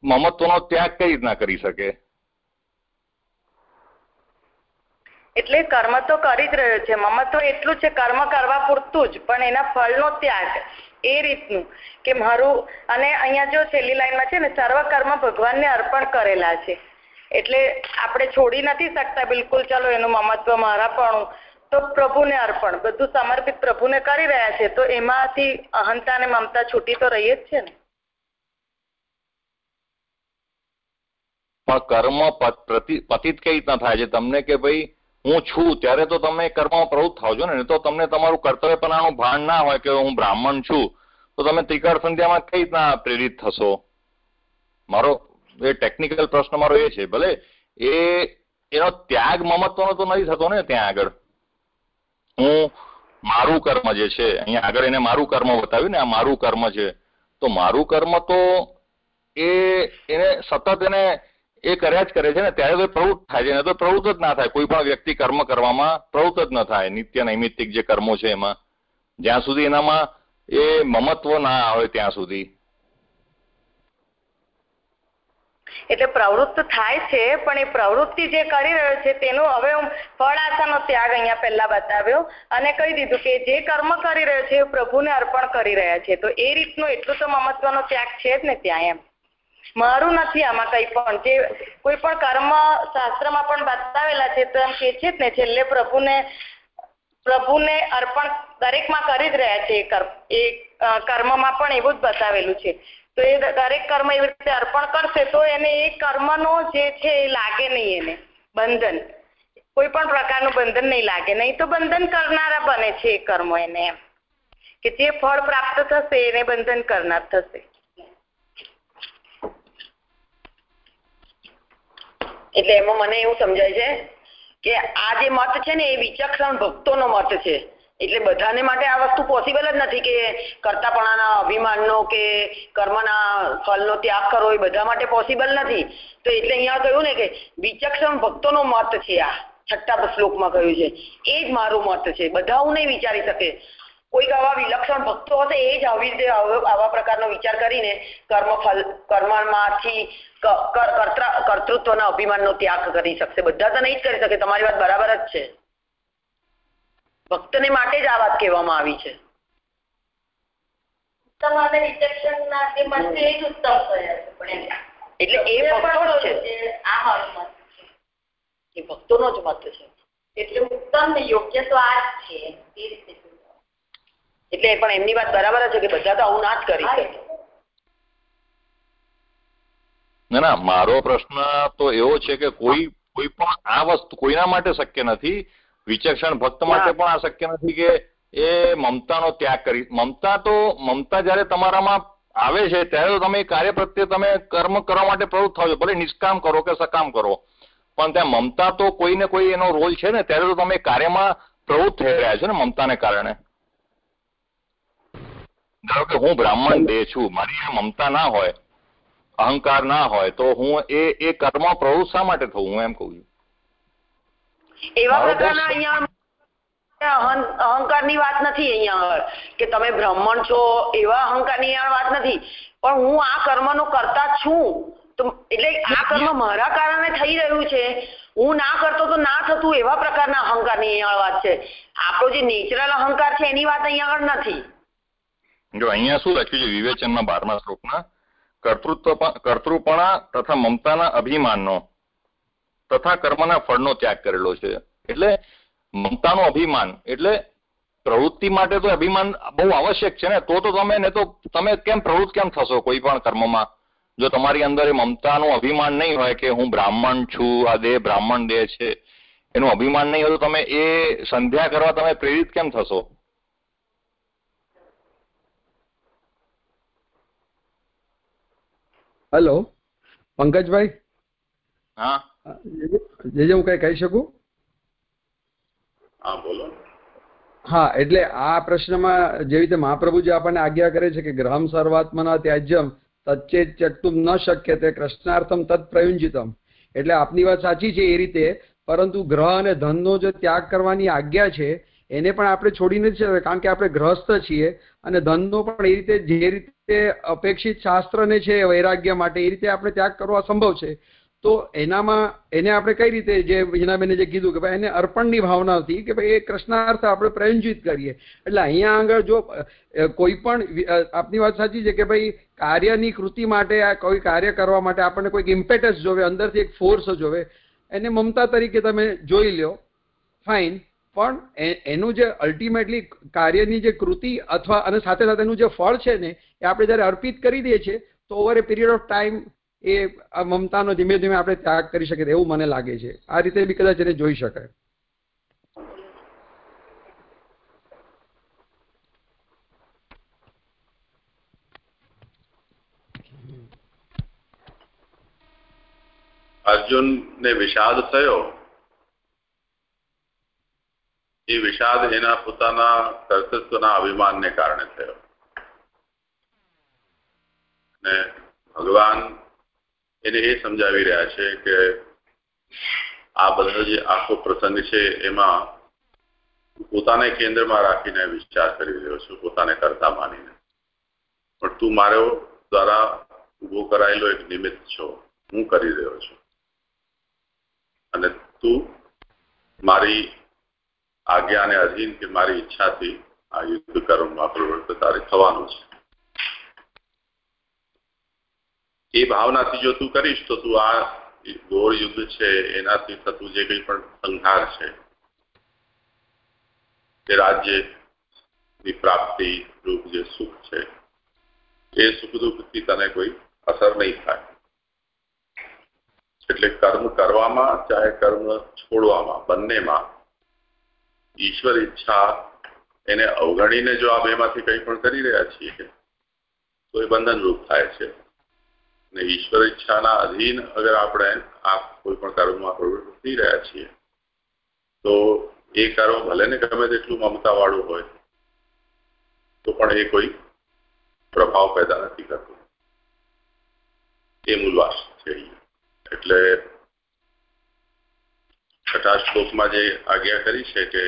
મમત્વનો ત્યાગ કઈ રીતના કરી શકે? એટલે કર્મ તો કરી જ રહ્યો છે. મમત્વ એટલું છે કર્મ કરવા પૂરતું જ પણ એના ફળનો ત્યાગ એ રીતનું કે મારું અને અહીંયા જો છેલ્લી લાઈનમાં છે ને સર્વ કર્મ ભગવાનને અર્પણ કરેલા છે. એટલે આપણે છોડી નથી શકતા. બિલકુલ, ચાલો એનું મમત્વ મારાપણું તો પ્રભુને અર્પણ. બધું સમર્પિત પ્રભુને કરી રહ્યા છે, તો એમાંથી અહંતા અને મમતા છૂટી તો રહી જ છે ને? કર્મ પતિત કઈ રીતના થાય છે? તમને કે ભાઈ, હું છું, ત્યારે તો તમે કર્મમાં પ્રવૃત્ત થાવ છો ને? તો તમને તમારું કર્તવ્યપણાનું ભાન ના હોય કે હું બ્રાહ્મણ છું, તો તમે ત્રિકાળ સંધ્યામાં કઈ રીતના પ્રેરિત થશો? મારો એ ટેકનિકલ પ્રશ્ન મારો એ છે, ભલે એ, એનો ત્યાગ મમત્વનો તો નથી થતો ને ત્યાં આગળ. હું મારું કર્મ જે છે, અહીંયા આગળ એને મારું કર્મ બતાવ્યું ને, આ મારું કર્મ છે. તો મારું કર્મ તો એ, એને સતત એને એ કર્યા જ કરે છે ને, ત્યારે તો પ્રવૃત્ત થાય છે ને તો પ્રવૃત્ત જ ના થાય. કોઈ પણ વ્યક્તિ કર્મ કરવામાં પ્રવૃત્ત જ ન થાય, નિત્ય નૈમિત્તિક જે કર્મો છે એમાં. જ્યાં સુધી એનામાં એ મમત્વ ના આવે ત્યાં સુધી. એટલે પ્રવૃત્ત થાય છે, પણ એ પ્રવૃત્તિ જે કરી રહ્યો છે, તેનો હવે ફળ આશાનો ત્યાગ અહીંયા પહેલા બતાવ્યો અને કહી દીધું કે જે કર્મ કરી રહ્યો છે, એ પ્રભુને અર્પણ કરી રહ્યા છે. તો એ રીતનું એટલો તો મમત્વનો ત્યાગ છે જ ને ત્યાં એમ. મારું નથી આમાં કંઈ પણ. જે કોઈ પણ કર્મ શાસ્ત્રમાં પણ બતાવેલા છે, તો એમ કે છે જ ને, છેલ્લે પ્રભુને પ્રભુને અર્પણ દરેકમાં કરી જ રહ્યા છે એ કર્મમાં પણ એવું જ બતાવેલું છે. તો એ દરેક કર્મ એવી રીતે અર્પણ કરશે તો એને એ કર્મનો જે છે એ લાગે નહીં એને. બંધન. કોઈ પણ પ્રકારનું બંધન નહીં લાગે. નહીં તો બંધન કરનારા બને છે એ કર્મ એને એમ. કે જે ફળ પ્રાપ્ત થશે એને બંધન કરનાર થશે. એટલે એમાં મને એવું સમજાય છે કે આ જે મત છે ને એ વિચક્ષણ ભક્તોનો મત છે. એટલે બધાને માટે આ વસ્તુ પોસિબલ જ નથી કે કરતાપણાના અભિમાનનો કે કર્મના ફલનો ત્યાગ કરવો એ બધા માટે પોસિબલ નથી. તો એટલે અહીંયા કહ્યું ને કે વિચક્ષણ ભક્તોનો મત છે આ. છઠ્ઠા શ્લોકમાં કહ્યું છે. એ જ મારું મત છે. બધા હું નહીં વિચારી શકે. કોઈક આવા વિલક્ષણ ભક્તો હશે એ જ આવી રીતે આવા પ્રકારનો વિચાર કરીને કર્મ ફલ કર્મમાંથી કર્તૃત્વના અભિમાનનો ત્યાગ કરી શકશે. બધા તો નહીં જ કરી શકે. તમારી વાત બરાબર જ છે. ભક્તને માટે જ આ વાત કહેવામાં આવી છે. એટલે પણ એમની વાત બરાબર છે કે બધા તો આવું ના કરી શકે. ના ના મારો પ્રશ્ન તો એવો છે કે કોઈ કોઈ પણ આ વસ્તુ કોઈના માટે શક્ય નથી વિચક્ષણ ભક્ત માટે પણ આ શક્ય નથી કે એ મમતાનો ત્યાગ કરી મમતા તો મમતા જયારે તમારામાં આવે છે ત્યારે તો તમે કાર્ય પ્રત્યે તમે કર્મ કરવા માટે પ્રવૃત્ત થાવ છો ભલે નિષ્કામ કરો કે સકામ કરો. પણ ત્યાં મમતા તો કોઈ ને કોઈ એનો રોલ છે ને ત્યારે તો તમે કાર્યમાં પ્રવૃત્ત થઈ રહ્યા છો ને મમતાને કારણે. ધારો કે હું બ્રાહ્મણ દેહ છું મારી મમતા ના હોય અહંકાર ના હોય તો હું એ એ કર્મ પ્રવૃત્ત શા માટે થવું? હું એમ કહું છું. એવા પ્રકારના અહીંયા અહંકારની વાત નથી અહીંયા આગળ કે તમે બ્રાહ્મણ છો એવા અહંકારની વાત નથી. પણ હું આ કર્મનો કરતા છું. તો એટલે આ કર્મ મારા કારણે થઈ રહ્યું છે. હું ના કરતો તો ના થતું એવા પ્રકારના અહંકારની અહીંયા વાત છે. આપણો જે નેચરલ અહંકાર છે એની વાત અહીંયા આગળ નથી. જો અહીંયા શું લખ્યું છે વિવેચનમાં બારમા શ્લોકમાં? કર્તૃત્વ કર્તૃપણા તથા મમતાના અભિમાનનો તથા કર્મના ફળનો ત્યાગ કરેલો છે. એટલે મમતાનું અભિમાન એટલે પ્રવૃત્તિ માટે તો અભિમાન બહુ આવશ્યક છે ને તો તો તમે ને તો તમે કેમ પ્રવૃત્ત કેમ થશો કોઈ પણ કર્મમાં? જો તમારી અંદર એ મમતાનું અભિમાન નહીં હોય કે હું બ્રાહ્મણ છું આ દેહ બ્રાહ્મણ દેહ છે એનું અભિમાન નહીં હોય તો તમે એ સંધ્યા કરવા તમે પ્રેરિત કેમ થશો? હેલો પંકજભાઈ? હા. જે હું કઈ કહી શકું? હા એટલે આ પ્રશ્નમાં જેવી રીતે મહાપ્રભુજી આપણને આજ્ઞા કરે છે કે ગ્રહમ સર્વાત્મના ત્યાજ્યમ તચ્ચેત ચટ્ટુમ ન શક્ય તે કૃષ્ણાર્થમ તત્ પ્રયુંજિતમ. એટલે આપની વાત સાચી છે એ રીતે પરંતુ ગ્રહ અને ધનનો જે ત્યાગ કરવાની આજ્ઞા છે એને પણ આપણે છોડી નથી શકતા કારણ કે આપણે ગ્રહસ્થ છીએ અને ધનનો પણ એ રીતે જે રીતે અપેક્ષિત શાસ્ત્રને છે વૈરાગ્ય માટે એ રીતે આપણે ત્યાગ કરવો અસંભવ છે. તો એનામાં, એને આપણે કઈ રીતે જે હિનાબેને જે કીધું કે ભાઈ એને અર્પણની ભાવના હતી કે ભાઈ એ કૃષ્ણાર્થ આપણે પ્રયોજિત કરીએ. એટલે અહીંયા આગળ જો કોઈ પણ આપની વાત સાચી છે કે ભાઈ કાર્યની કૃતિ માટે આ કોઈ કાર્ય કરવા માટે આપણને કોઈક ઇમ્પેટસ જોવે, અંદરથી એક ફોર્સ જોવે, એને મમતા તરીકે તમે જોઈ લો ફાઇન પણ એનું જે અલ્ટિમેટલી કાર્યની જે કૃતિ અથવા અને સાથે સાથે એનું જે ફળ છે ને, એ આપણે જ્યારે અર્પિત કરી દઈએ છીએ, તો over a period of time એ આ મમતાનો ધીમે ધીમે આપણે ત્યાગ કરી શકીએ એવું મને લાગે છે. આ રીતે બી કદાચ એને જોઈ શકાય. અર્જુન ને વિષાદ થયો. એ વિષાદ એના પોતાના કર્તૃત્વના અભિમાનને કારણે થયો. અને ભગવાન એને એ સમજાવી રહ્યા છે કે આ બધો જે આખો પ્રસંગ છે, એમાં પોતાને કેન્દ્રમાં રાખીને વિચાર કરી રહ્યો છું, પોતાને કરતા માનીને. પણ તું મારો દ્વારા ઊભો કરાયેલો એક નિમિત્ત છો, હું કરી રહ્યો છું. અને તું મારી આજ્ઞાને અધીન કે મારી ઈચ્છાથી આ યુદ્ધ કર્મમાં પ્રવૃત્ત તારે થવાનું છે. એ ભાવનાથી જો તું કરીશ, તો તું આ ઘોર યુદ્ધ છે, એનાથી થતું જે કંઈ પણ સંહાર છે એ રાજ્યની પ્રાપ્તિ રૂપ જે સુખ છે, એ સુખ દુઃખથી તને કોઈ અસર નહીં થાય. એટલે કર્મ કરવામાં, ચાહે કર્મ છોડવામાં, બંનેમાં ઈશ્વર ઈચ્છા એને અવગણીને જો આ બેમાંથી કંઈ પણ કરી રહ્યા છીએ, તો એ બંધનરૂપ થાય છે. ને ઈશ્વર ઈચ્છાના અધીન અગર આપણે આ કોઈ પણ કર્મમાં પ્રવૃત્ત થઈ રહ્યા છીએ, તો એ કર્મ ભલે ને ગમે તેટલું મમતાવાળું હોય, તો પણ એ કોઈ પ્રભાવ પેદા નથી કરતો. એ મૂલવાસ છે એટલે છઠ્ઠા શ્લોકમાં જે આજ્ઞા કરી છે કે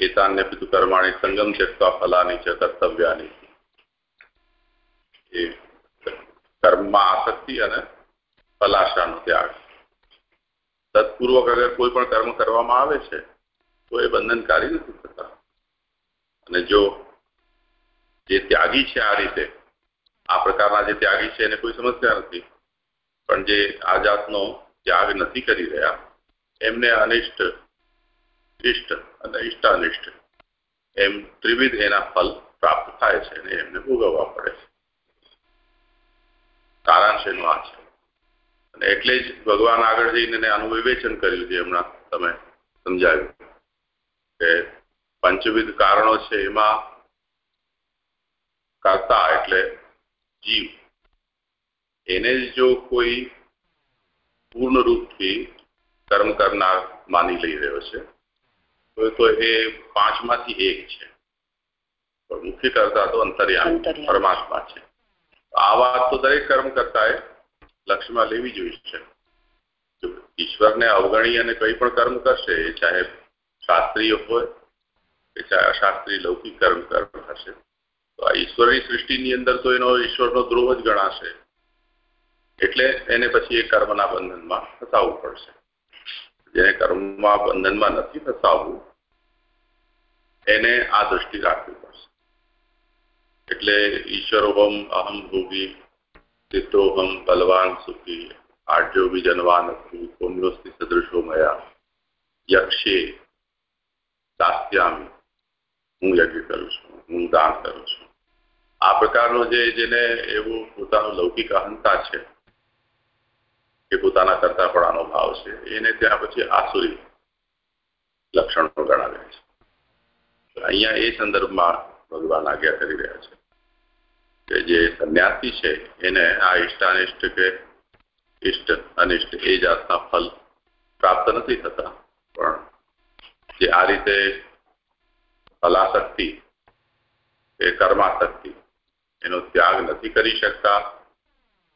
એતાન્ય પિતુ કર્માણી સંગમ ચેકતા ફલાની છે કર્તવ્યાની એ કર્મમાં આસક્તિ અને ફલાશાનો ત્યાગ તત્પૂર્વક અગર કોઈ પણ કર્મ કરવામાં આવે છે તો એ બંધનકારી નથી થતા અને જો જે ત્યાગી છે આ રીતે આ પ્રકારના જે ત્યાગી છે એને કોઈ સમસ્યા નથી પણ જે આ જાતનો ત્યાગ નથી કરી રહ્યા એમને અનિષ્ટ ઇષ્ટ અને ઇષ્ટાનિષ્ટ એમ ત્રિવિધ એના ફલ પ્રાપ્ત થાય છે અને એમને ભોગવવા પડે છે સારાંશ એનો આ છે. અને એટલે જ ભગવાન આગળ જઈને આનું વિવેચન કર્યું છે હમણાં તમે સમજાવ્યું. કે પંચવિધ કારણો છે એમાં કરતા એટલે જીવ. એને જ જો કોઈ પૂર્ણ રૂપથી કર્મ કરનાર માની લઈ રહ્યો છે તો તો એ પાંચમાંથી એક છે. મુખ્ય કરતા તો અંતર્યામી. પરમાત્મા છે. આ વાત તો દરેક કર્મ કરતા લક્ષ્યમાં લેવી જોઈએ છે. ઈશ્વરને અવગણી અને કંઈ પણ કર્મ કરશે, એ ચાહે શાસ્ત્રીય હોય કે ચાહે અશાસ્ત્રીય લૌકિક કર્મ કર્મ થશે, તો આ ઈશ્વરની સૃષ્ટિની અંદર તો એનો ઈશ્વરનો દ્રોહ જ ગણાશે. એટલે એને પછી એ કર્મના બંધનમાં ફસાવવું પડશે. જેને કર્મમાં બંધનમાં નથી ફસાવવું, એને આ દ્રષ્ટિ રાખવી પડશે. એટલે ઈશ્વરોહમ અહમ ભોગી ચિત્રોહમ બલવાન સુખી આઢ્યો વિજનવાન પુણ્યોસ્તિ સદૃશો મયા. યક્ષે દાસ્યામી, હું યજ્ઞ કરું છું, હું દાન કરું છું. આ પ્રકારનો જે જેને એવું પોતાનું લૌકિક અહંતા છે કે પોતાના કરતાપણાનો ભાવ છે, એને ત્યાં પછી આસુરી લક્ષણો ગણાવ્યા છે. અહીંયા એ સંદર્ભમાં ભગવાન આજ્ઞા કરી રહ્યા છે. કે જે સંન્યાસી છે, એને આ ઇષ્ટાનિષ્ટ કે ઇષ્ટ અનિષ્ટ એ જાતના ફલ પ્રાપ્ત નથી થતા. પણ જે આ રીતે કલાશક્તિ એ કર્માશક્તિ એનો ત્યાગ નથી કરી શકતા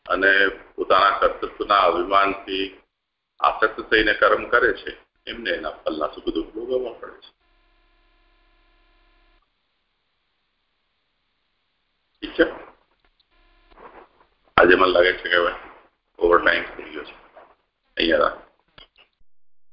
અને પોતાના કર્તૃત્વના અભિમાનથી આસક્ત થઈને કર્મ કરે છે, એમને એના ફલના સુખ દુઃખ ભોગવવા પડે છે. ઠીક છે? આજે મને લાગે છે કે ઓવર ટાઈમ થઈ ગયો છે. અહીંયા